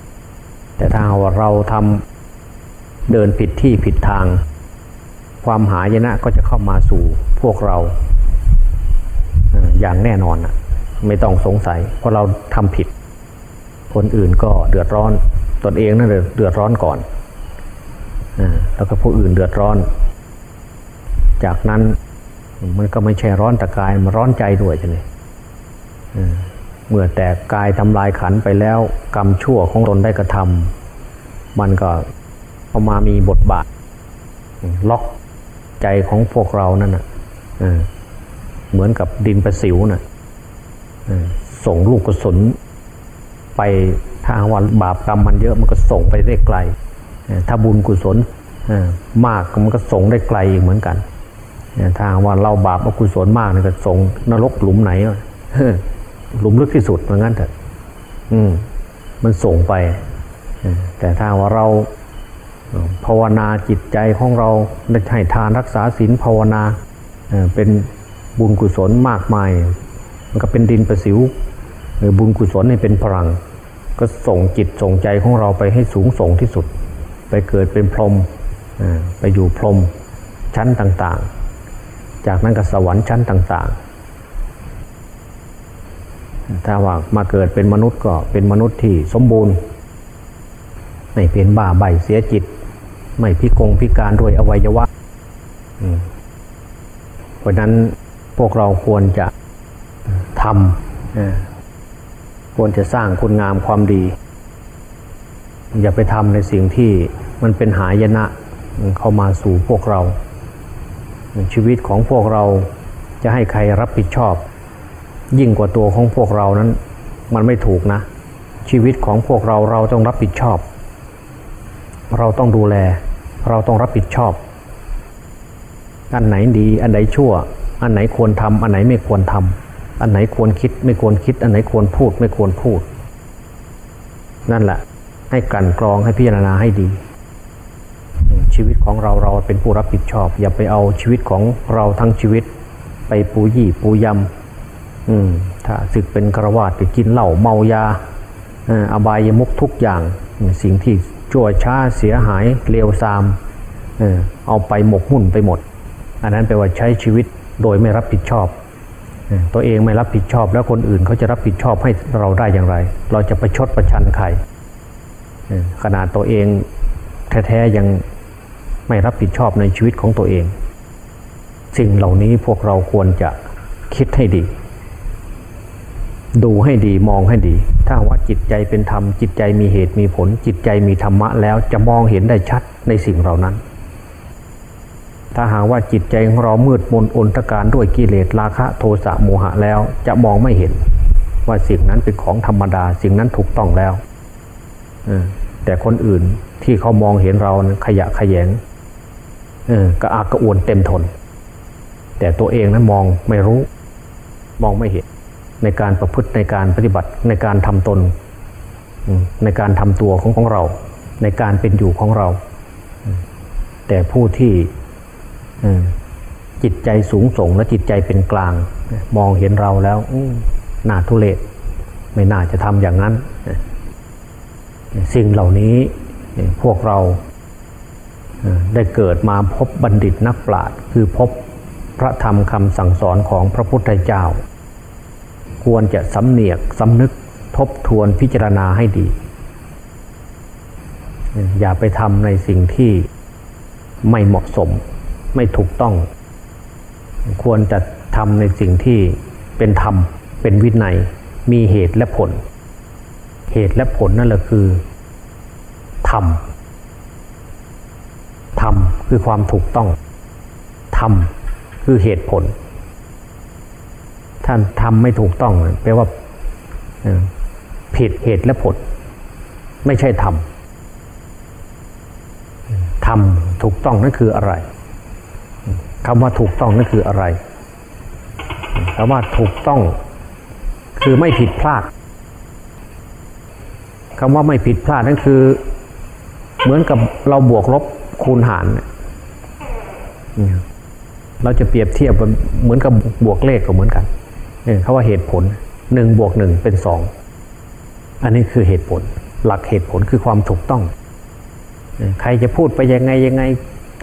ๆ แต่ถ้าว่าเราทำ เดินผิดที่ผิดทาง ความหายนะก็จะเข้ามาสู่พวกเรา อย่างแน่นอนไม่ต้องสงสัย เพราะเราทำผิด คนอื่นก็เดือดร้อน ตนเองนั่นเลยเดือดร้อนก่อนแล้วก็ผู้อื่นเดือดร้อน จากนั้นมันก็ไม่ใช่ร้อนแต่กายมันร้อนใจด้วยใช่ไหมเมื่อแต่กายทำลายขันไปแล้ว กรรมชั่วของตนได้กระทำมันก็ เอามามีบทบาท ล็อกใจของพวกเรานั่นนะเหมือนกับดินประสิวนะ่ะส่งลูกกระสุนไปถ้าวันบาปกรรมมันเยอะมันก็ส่งไปได้ไกล ถ้าบุญกุศลมากมันก็ส่งได้ไกลอีกเหมือนกันถ้าว่าเราบาปอกุศลมากนี่ก็ส่งนรกหลุมไหนหลุมลึกที่สุดเหมือนกันเถอะมันส่งไปแต่ถ้าว่าเรา ภาวนาจิตใจของเราให้ทานรักษาศีลภาวนาเป็นบุญกุศลมากมาย มันก็เป็นดินประสิวบุญกุศลให้เป็นพลัง ก็ส่งจิตส่งใจของเราไปให้สูงส่งที่สุด ไปเกิดเป็นพรหมไปอยู่พรหมชั้นต่างๆ จากนั้นก็สวรรค์ชั้นต่างๆ ถ้าว่ามาเกิดเป็นมนุษย์ก็เป็นมนุษย์ที่สมบูรณ์ไม่เป็นบ้าใบเสียจิต ไม่พิกงพิการด้วยอวัยวะเพราะนั้นพวกเราควรจะทำควรจะสร้างคุณงามความดี อย่าไปทำในสิ่งที่มันเป็นหายนะเข้ามาสู่พวกเรา ชีวิตของพวกเราจะให้ใครรับผิดชอบ ยิ่งกว่าตัวของพวกเรานั้น มันไม่ถูกนะ ชีวิตของพวกเราเราต้องรับผิดชอบ เราต้องดูแล เราต้องรับผิดชอบ อันไหนดีอันไหนชั่ว อันไหนควรทำอันไหนไม่ควรทำอันไหนควรคิดไม่ควรคิด อันไหนควรพูดไม่ควรพูด นั่นแหละ ให้กันกรองให้พิจารณาให้ดี ชีวิตของเราเราเป็นผู้รับผิดชอบ อย่าไปเอาชีวิตของเราทั้งชีวิต ไปปูยี่ปูยำอืมถ้าศึกเป็นกระวาดไปกินเหล้าเมายาอบายมุกทุกอย่างสิ่งที่ ชั่วช้าเสียหายเลวทรามเอาไปหมกมุ่นไปหมด อันนั้นแปลว่าใช้ชีวิตโดยไม่รับผิดชอบ ตัวเองไม่รับผิดชอบ แล้วคนอื่นเขาจะรับผิดชอบให้เราได้อย่างไร เราจะไปชดประชันใครขนาดตัวเองแท้ๆยังไม่รับผิดชอบในชีวิตของตัวเอง สิ่งเหล่านี้พวกเราควรจะคิดให้ดี ดูให้ดีมองให้ดี ถ้าว่าจิตใจเป็นธรรม จิตใจมีเหตุมีผล จิตใจมีธรรมะแล้วจะมองเห็นได้ชัดในสิ่งเหล่านั้น ถ้าหากว่าจิตใจของเรามืดมนอนตการด้วยกิเลสราคะโทสะโมหะแล้วจะมองไม่เห็น ว่าสิ่งนั้นเป็นของธรรมดา สิ่งนั้นถูกต้องแล้วแต่คนอื่นที่เขามองเห็นเราขยะขยงกระอักกระอ่วนเต็มทน แต่ตัวเองนั้นมองไม่รู้ มองไม่เห็น ในการประพฤติในการปฏิบัติในการทำตน ในการทำตัวของของเรา ในการเป็นอยู่ของเรา แต่ผู้ที่จิตใจสูงส่งและจิตใจเป็นกลาง มองเห็นเราแล้วน่าทุเลศไม่น่าจะทำอย่างนั้น สิ่งเหล่านี้พวกเราได้เกิดมาพบบัณฑิตนักปราชญ์คือพบพระธรรมคำสั่งสอนของพระพุทธเจ้า ควรจะสำเนียกสำนึกทบทวนพิจารณาให้ดี อย่าไปทำในสิ่งที่ไม่เหมาะสมไม่ถูกต้อง ควรจะทำในสิ่งที่เป็นธรรม เป็นวินัย มีเหตุและผล เหตุและผลนั่นแหละคือธรรมธรรมคือความถูกต้องธรรมคือเหตุผล ท่านทำไม่ถูกต้องแปลว่าผิดเหตุและผล ไม่ใช่ธรรมธรรมถูกต้องนั่นคืออะไรคำว่าถูกต้องนั่นคืออะไรคำว่าถูกต้องคือไม่ผิดพลาดคำว่าไม่ผิดพลาดนั่นคือ เหมือนกับเราบวกลบคูณหารเราจะเปรียบเทียบเหมือนกับบวกเลขก็เหมือนกัน เขาว่าเหตุผลหนึ่งบวกหนึ่งเป็นสองอันนี้คือเหตุผล หลักเหตุผลคือความถูกต้อง ใครจะพูดไปยังไงยังไง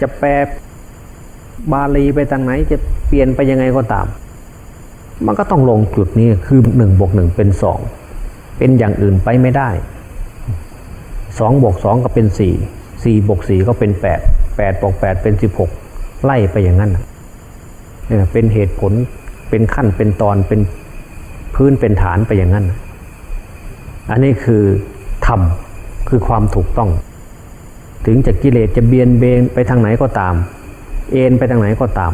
จะแปลบาลีไปทางไหน จะเปลี่ยนไปยังไงก็ตาม มันก็ต้องลงจุดนี้คือหนึ่งบวกหนึ่งเป็นสองเป็นอย่างอื่นไปไม่ได้สองบวกสองก็เป็นสี่สี่บวกสี่ก็เป็นแปดแปดบวกแปดเป็นสิบหกไล่ไปอย่างนั้นเป็นเหตุผล เป็นขั้นเป็นตอนเป็นพื้นเป็นฐานไปอย่างนั้น อันนี้คือธรรมคือความถูกต้อง ถึงจะกิเลสจะเบียนเบนไปทางไหนก็ตาม เอ็นไปทางไหนก็ตาม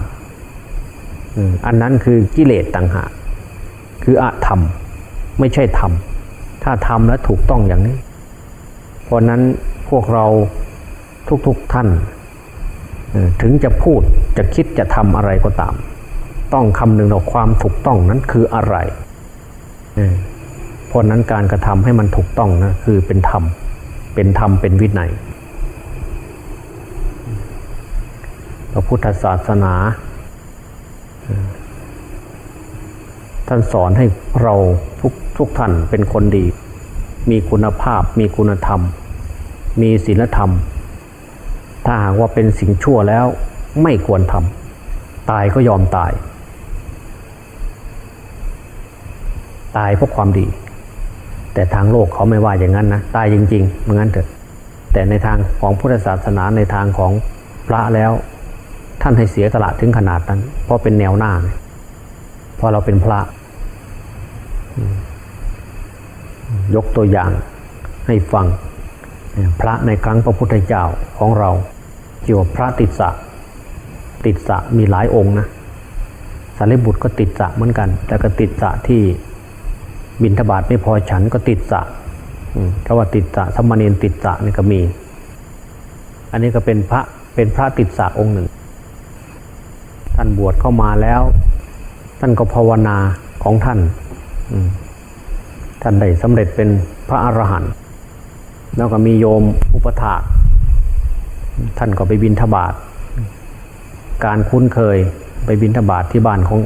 อันนั้นคือกิเลสต่างหากคืออะธรรมไม่ใช่ธรรม ถ้าทำแล้วถูกต้องอย่างนี้ เพราะนั้นพวกเราทุกๆทท่าน ถึงจะพูดจะคิดจะทำอะไรก็ตาม ต้องคำนึงเราความถูกต้องนั้นคืออะไรเพราะนั้นการกระทำให้มันถูกต้องนะคือเป็นธรรม เป็นธรรมเป็นวินัยพระพุทธศาสนา ท่านสอนให้เราทุกทุกท่านเป็นคนดี มีคุณภาพ มีคุณธรรม มีศีลธรรม ถ้าหากว่าเป็นสิ่งชั่วแล้วไม่ควรทำตายก็ยอมตาย ตายเพราะความดี แต่ทางโลกเขาไม่ว่าอย่างนั้นนะตายจริงๆเหมือนกันเถอะแต่ในทางของพุทธศาสนาในทางของพระแล้ว ท่านให้เสียสละถึงขนาดนั้น เพราะเป็นแนวหน้าเพราะเราเป็นพระ ยกตัวอย่างให้ฟัง พระในครั้งพระพุทธเจ้าของเราเกี่ยวกับพระติดสะติดสะมีหลายองค์นะสารีบุตรก็ติดสะเหมือนกัน แต่ก็ติดสะที่ บินทบาทไม่พอฉันก็ติดสะถ้าว่าติดสะสมณีนติดสะนี่ก็มี อันนี้ก็เป็นพระเป็นพระติดสะองค์หนึ่ง ท่านบวชเข้ามาแล้ว ท่านก็ภาวนาของท่านท่านได้สำเร็จเป็นพระอรหันต์แล้วก็มีโยมอุปถากท่านก็ไปบินทบาทการคุ้นเคยไปบินทบาทที่บ้านของ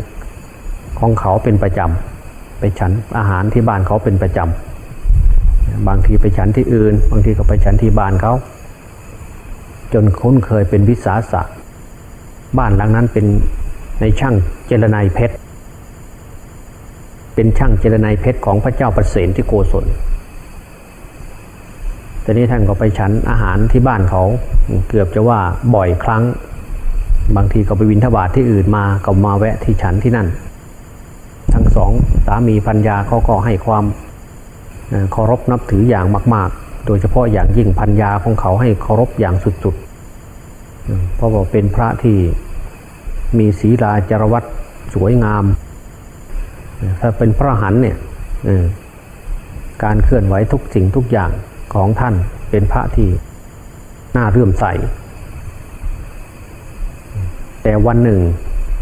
ของเขาเป็นประจำ ไปฉันอาหารที่บ้านเขาเป็นประจำบางทีไปฉันที่อื่น บางทีก็ไปฉันที่บ้านเขา จนคุ้นเคยเป็นวิสาสะบ้านหลังนั้นเป็นในช่างเจรนายเพชร เป็นช่างเจรนายเพชรของพระเจ้าประเสนที่โกศลแต่นี้ท่านก็ไปฉันอาหารที่บ้านเขาเกือบจะว่าบ่อยครั้ง บางทีก็ไปวินทบาทที่อื่นมาก็มาแวะที่ฉันที่นั่น ทั้งสองสามีพัญญาเขาก็ให้ความเคารพนับถืออย่างมาก ๆ โดยเฉพาะอย่างยิ่งพัญญาของเขาให้เคารพอย่างสุดๆ เพราะว่าเป็นพระที่มีศีลาจารวัตสวยงาม ถ้าเป็นพระหันเนี่ยการเคลื่อนไหวทุกสิ่งทุกอย่างของท่านเป็นพระที่น่าเรื่มใส แต่วันหนึ่ง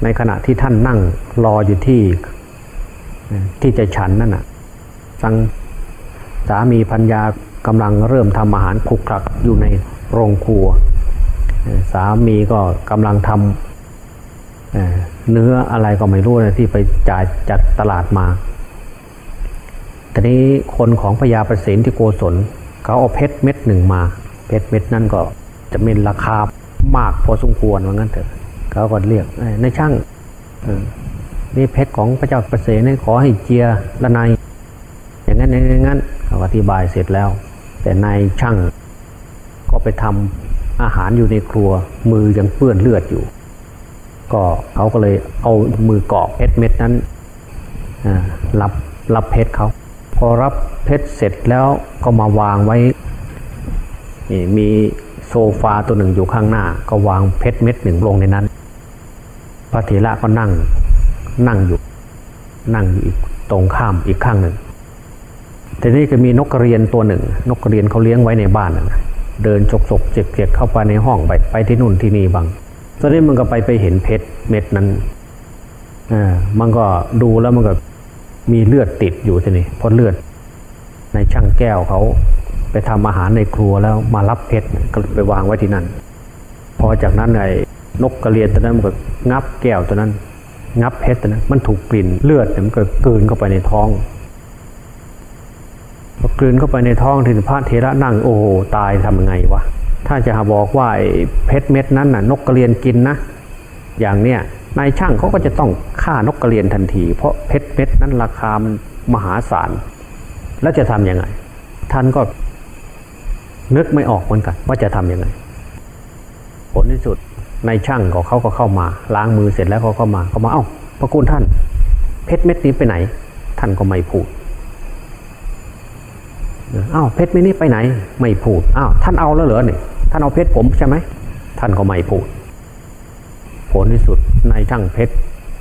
ในขณะที่ท่านนั่งรออยู่ที่ ที่จะฉันนั่นน่ะสังสามีพัญญากำลังเริ่มทำอาหารคลุกคลักอยู่ในโรงครัว สามีก็กำลังทำเนื้ออะไรก็ไม่รู้นะที่ไปจ่ายจากตลาดมาทีนี้คนของพญาประสิทธิโกศลเขาเอาเพชรเม็ดหนึ่งมา เพชรเม็ดนั่นก็จะมีราคามากพอสมควรว่างั้นเถอะเขาก็เรียกในช่าง นี่เพชรของพระเจ้าประเสริฐขอให้เจียละนายอย่างนั้นอย่างนั้นเขาอธิบายเสร็จแล้ว แต่นายช่างก็ไปทำอาหารอยู่ในครัวมือยังเปื้อนเลือดอยู่ ก็เขาก็เลยเอามือกอกเพชรเม็ดนั้นรับรับเพชรเขาพอรับเพชรเสร็จแล้วก็มาวางไว้มีโซฟาตัวหนึ่งอยู่ข้างหน้า ก็วางเพชรเม็ดหนึ่งลงในนั้น พระเถระก็นั่ง นั่งอยู่ นั่งอยู่อีกตรงข้ามอีกข้างหนึ่งทีนี้ก็มีนกกระเรียนตัวหนึ่ง นกกระเรียนเขาเลี้ยงไว้ในบ้านนะเดินจกจกเจ็กเจ็กเข้าไปในห้องไปไปที่นู่นที่นี่บางตอนนี้มันก็ไปไปเห็นเพชรเม็ดนั้นอ่ามันก็ดูแล้วมันก็มีเลือดติดอยู่ทีนี้เพราะเลือด ในช่างแก้วเขาไปทำอาหารในครัวแล้วมารับเพชรก็ไปวางไว้ที่นั่น พอจากนั้นไอ้นกกระเรียนตัวนั้นมันก็งับแก้วตัวนั้น งับเพชรนั้นมันถูกกลิ่นเลือดมันก็กลืนเข้าไปในท้องพอกลืนเข้าไปในท้องถึงพระเทระนั่งโอ้โหตายทำยังไงวะถ้าจะบอกว่าเพชรเม็ดนั้นน่ะ นกกระเรียนกินนะอย่างเนี้ยนายช่างเขาก็จะต้องฆ่านกกระเรียนทันที เพราะเพชรเม็ดนั้นราคามันมหาศาลแล้วจะทํำยังไง ท่านก็นึกไม่ออกเหมือนกัน ว่าจะทํำยังไง ผลที่สุด ในช่างของเขาก็เข้ามา ล้างมือเสร็จแล้วเขาเข้ามาเขามาเอ้าพระคุณท่าน เพชรเม็ดนี้ไปไหน ท่านก็ไม่พูดอ้าวเพชรเม็ดนี้ไปไหน ไม่พูดอ้าวท่านเอาแล้วเหรอเนี่ยท่านเอาเพชรผมใช่ไหมท่านก็ไม่พูด ผลที่สุดในช่างเพชร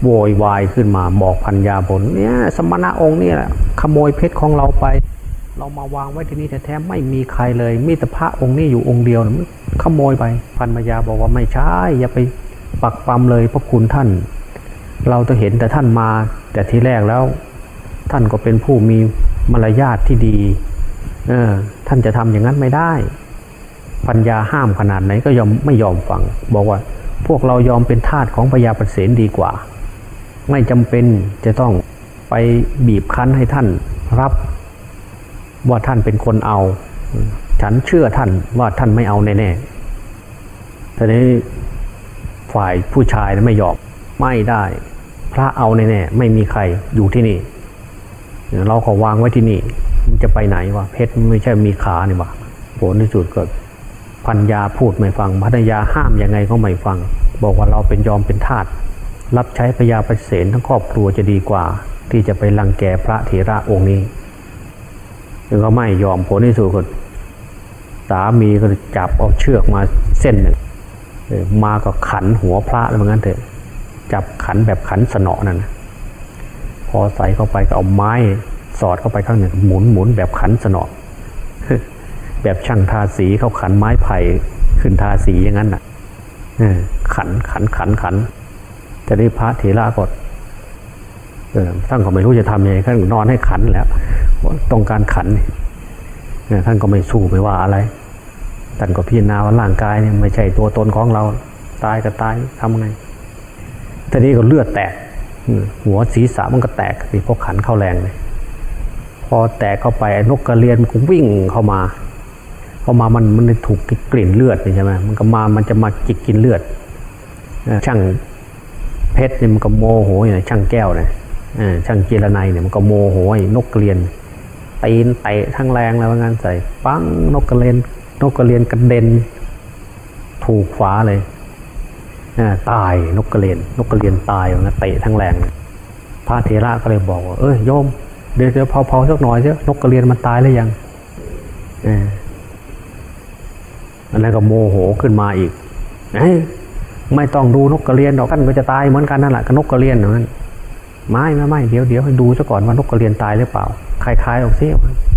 โวยวายขึ้นมาบอกพัญญาผลเนี่ยสมณะองค์นี่แหละขโมยเพชรของเราไป เรามาวางไว้ที่นี่แท้ๆไม่มีใครเลย มีแต่พระองค์นี้อยู่องค์เดียวนะขโมยไปพันมายาบอกว่าไม่ใช่อย่าไปปักปั๊มเลยพระคุณท่าน เราจะเห็นแต่ท่านมา แต่ทีแรกแล้ว ท่านก็เป็นผู้มีมารยาทที่ดีเออท่านจะทำอย่างนั้นไม่ได้ ปัญญาห้ามขนาดไหนก็ยอมไม่ยอมฟัง บอกว่า พวกเรายอมเป็นทาสของพญาประเสนดีกว่า ไม่จำเป็นจะต้องไปบีบคั้นให้ท่านรับ ว่าท่านเป็นคนเอา ฉันเชื่อท่านว่าท่านไม่เอาแน่ๆแต่นี้ฝ่ายผู้ชายไม่ยอมไม่ได้ พระเอาแน่ๆไม่มีใครอยู่ที่นี่ เราก็วางไว้ที่นี่มันจะไปไหนวะเพชรไม่ใช่มีขาเนี่ยวะผลที่สุดก็พันยาพูดไม่ฟังพันยาห้ามยังไงก็ไม่ฟัง บอกว่าเราเป็นยอมเป็นทาสรับใช้พยาประเสนทั้งครอบครัวจะดีกว่า ที่จะไปลังแกพระเถระองค์นี้ ก็ไม่ยอมผลที่สุดก็สามีก็จับเอาเชือกมาเส้นหนึ่งมาก็ขันหัวพระแล้วเหมือนกันเถอะจับขันแบบขันสนอนั่นพอใส่เข้าไปก็เอาไม้สอดเข้าไปข้างหนึ่งหมุนหมุนแบบขันสนอแบบช่างทาสีเขาขันไม้ไผ่ขึ้นทาสีอย่างนั้นน่ะขันขันขันขันจะได้พระเถระกดท่านก็ไม่รู้จะทำยังไงท่านนอนให้ขันแล้ว ต้องการขันท่านก็ไม่สู้ไม่ว่าอะไรท่านก็พิจารณาว่าร่างกายเนี่ยไม่ใช่ตัวตนของเรา ตายก็ตายทำไงทีนี้ก็เลือดแตก หัวศีรษะมันก็แตกสิพวกขันเข้าแรงเลยพอแตกเข้าไปนกกระเรียนมันก็วิ่งเข้ามา เข้ามามันมันถูกกลิ่นเลือดใช่ไหมมันก็มามันจะมาจิกกินเลือดช่างเพชรเนี่ยมันก็โมโหอย่างช่างแก้วเนี่ยช่างเจรนายเนี่ยมันก็โมโหนกกระเรียน ตีนเตะทั้งแรงแล้วงั้นใส่ ปังนกกระเรียนนกกระเรียนกระเด็น ถูกฝาเลยตายนกกระเรียนนกกระเรียนตายนะเตะทั้งแรงพระเทระก็เลยบอกว่าเอ้ยโยมเดี๋ยวเดี๋ยวเผาๆสักหน่อยเสียนกกระเรียนมันตายแล้วยังออันนั้นก็โมโหขึ้นมาอีกเอ้ไม่ต้องดูนกกระเรียนดอกท่านก็จะตายเหมือนกันนั่นแหละกับนกกระเรียนนั้นไม่ไม่ไม่เดี๋ยวเดี๋ยวให้ดูซะก่อนว่านกกระเรียนตายหรือเปล่า คล้ายๆออกซิ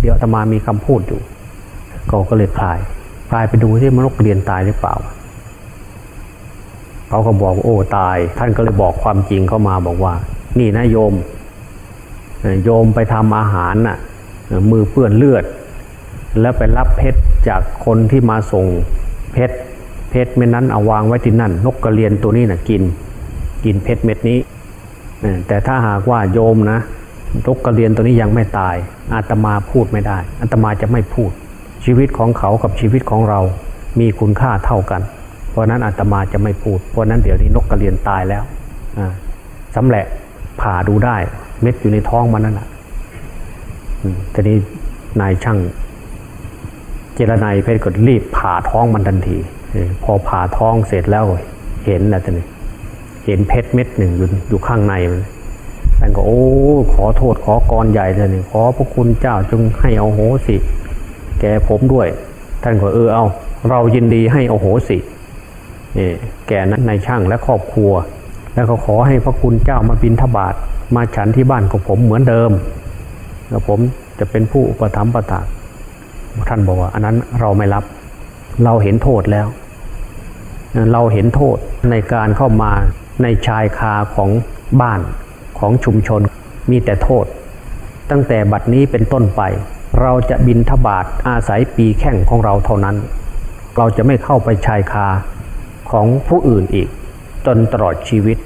เดี๋ยวธรรมามีคำพูดอยู่ก็ก็เลยพลายพลายไปดูที่มันกกระเรียนตายหรือเปล่าเขาก็บอกโอ้ตาย ท่านก็เลยบอกความจริงเข้ามาบอกว่า นี่นะโยม โยมไปทำอาหารน่ะ มือเปื้อนเลือด แล้วไปรับเพชรจากคนที่มาส่งเพชรเพชรเม็ดนั้นเอาวางไว้ที่นั่น นกกระเรียนตัวนี้น่ะกิน กินเพชรเม็ดนี้แต่ถ้าหากว่าโยมนะ นกกระเรียนตัวนี้ยังไม่ตาย อาตมาพูดไม่ได้ อาตมาจะไม่พูด ชีวิตของเขากับชีวิตของเรามีคุณค่าเท่ากัน เพราะนั้นอาตมาจะไม่พูด เพราะนั้นเดี๋ยวนี้นกกระเรียนตายแล้วสำแหละผ่าดูได้ เม็ดอยู่ในท้องมันนั่นแหละทีนี้นายช่างเจรนายเพชรก็รีบผ่าท้องมันทันทีพอผ่าท้องเสร็จแล้วเห็นแล้วทีนี้เห็นเพชรเม็ดหนึ่งอยู่อยู่ข้างในมัน ท่านก็โอ้ขอโทษขอกรใหญ่เลยนี่ขอพระคุณเจ้าจงให้เอาโหสิ แกผมด้วย ท่านก็เออเอา เรายินดีให้เอาโหสิแกนั้นในช่างและครอบครัว แล้วก็ขอให้พระคุณเจ้ามาบินทบาทมาฉันที่บ้านของผมเหมือนเดิมแล้วผมจะเป็นผู้อุปถัมภ์ประทานท่านบอกว่า อันนั้นเราไม่รับ เราเห็นโทษแล้ว เราเห็นโทษในการเข้ามาในชายคาของบ้าน ของชุมชนมีแต่โทษ ตั้งแต่บัดนี้เป็นต้นไป เราจะบินทบาทอาศัยปีแข่งของเราเท่านั้น เราจะไม่เข้าไปชายคาของผู้อื่นอีก จนตลอดชีวิต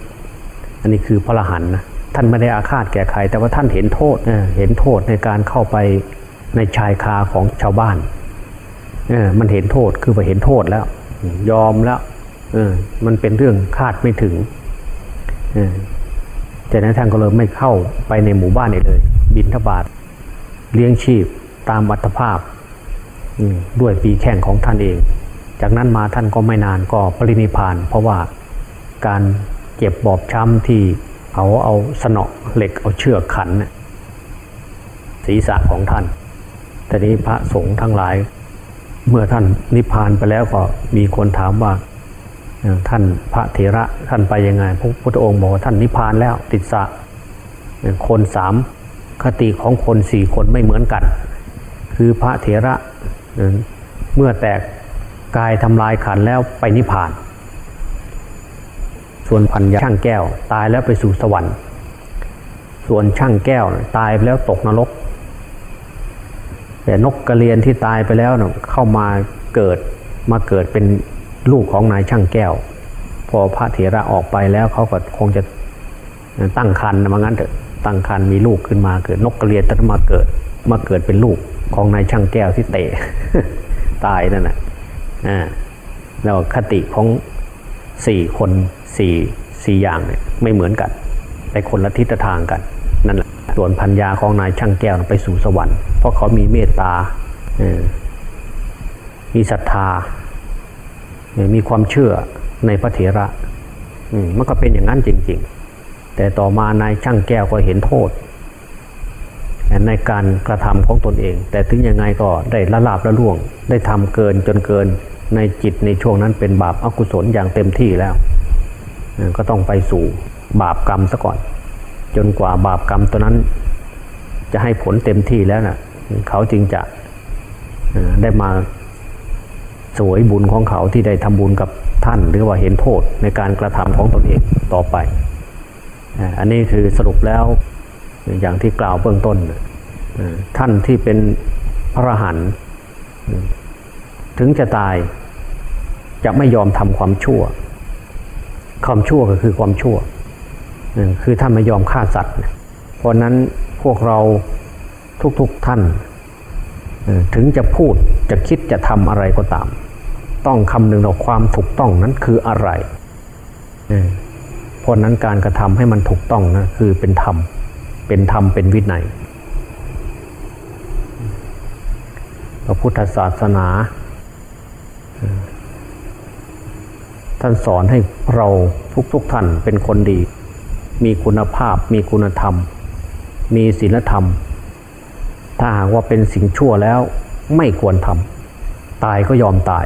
อันนี้คือพระหันนะท่านไม่ได้อาฆาตแก่ใคร แต่ว่าท่านเห็นโทษเห็นโทษในการเข้าไปในชายคาของชาวบ้านมันเห็นโทษคือไปเห็นโทษแล้ว ยอมแล้วมันเป็นเรื่องคาดไม่ถึง จากนั้นท่านก็เลยไม่เข้าไปในหมู่บ้านเลย บินทบาทเลี้ยงชีพตามวัตภาพด้วยปีแข่งของท่านเอง จากนั้นมาท่านก็ไม่นานก็ปรินิพาน เพราะว่าการเจ็บบอบช้ำที่เขาเอาสนอเหล็กเอาเชือกขันศีรษะของท่านแต่นี้พระสงฆ์ทั้งหลาย เมื่อท่านนิพพานไปแล้วก็มีคนถามว่า ท่านพระเถระท่านไปยังไงพระพุทธองค์บอกว่าท่านนิพพานแล้วติดสะคนสามคติของคนสี่คนไม่เหมือนกัน คือพระเถระเมื่อแตกกายทำลายขันแล้วไปนิพพาน ส่วนพันยาช่างแก้ว ตายแล้วไปสู่สวรรค์ ส่วนช่างแก้วตายไปแล้วตกนรก แต่นกกระเรียนที่ตายไปแล้วเข้ามาเกิดมาเกิดเป็น ลูกของนายช่างแก้ว พอพระเถระออกไปแล้วเขาก็คงจะตั้งคันมางั้นเถอะตั้งครรภ์มีลูกขึ้นมาเกิดนกกระเรียนตั้งมาเกิด มาเกิดเป็นลูกของนายช่างแก้วที่เตะตายนั่นแหละอ่าแล้วคติของสี่คนสี่สี่อย่างเนี่ยไม่เหมือนกัน ไปคนละทิศทางกันนั่นแหละส่วนพัญญาของนายช่างแก้วไปสู่สวรรค์เพราะเขามีเมตตามีศรัทธา มีความเชื่อในพระเถระมันก็เป็นอย่างนั้นจริง ๆ แต่ต่อมานายช่างแก้วก็เห็นโทษ ในการกระทำของตนเอง แต่ถึงยังไงก็ได้ละลาบละล่วง ได้ทำเกินจนเกินในจิตในช่วงนั้นเป็นบาปอกุศลอย่างเต็มที่แล้ว ก็ต้องไปสู่บาปกรรมซะก่อน จนกว่าบาปกรรมตัวนั้น จะให้ผลเต็มที่แล้วนะ่ะเขาจึงจะได้มา สวยบุญของเขาที่ได้ทำบุญกับท่าน หรือว่าเห็นโทษในการกระทำของตนเองต่อไป อันนี้คือสรุปแล้วอย่างที่กล่าวเบื้องต้น ท่านที่เป็นพระหันถึงจะตายจะไม่ยอมทำความชั่ว ความชั่วก็คือความชั่ว คือท่านไม่ยอมฆ่าสัตว์ เพราะนั้นพวกเราทุกๆทท่าน ถึงจะพูดจะคิดจะทำอะไรก็ตาม ต้องคำนึงต่อความถูกต้องนั้นคืออะไรเพราะนั้นการกระทำให้มันถูกต้องนะคือเป็นธรรม เป็นธรรมเป็นวินัยพระพุทธศาสนา ท่านสอนให้เราทุกๆทท่านเป็นคนดี มีคุณภาพ มีคุณธรรม มีศีลธรรม ถ้าหากว่าเป็นสิ่งชั่วแล้วไม่ควรทำตายก็ยอมตาย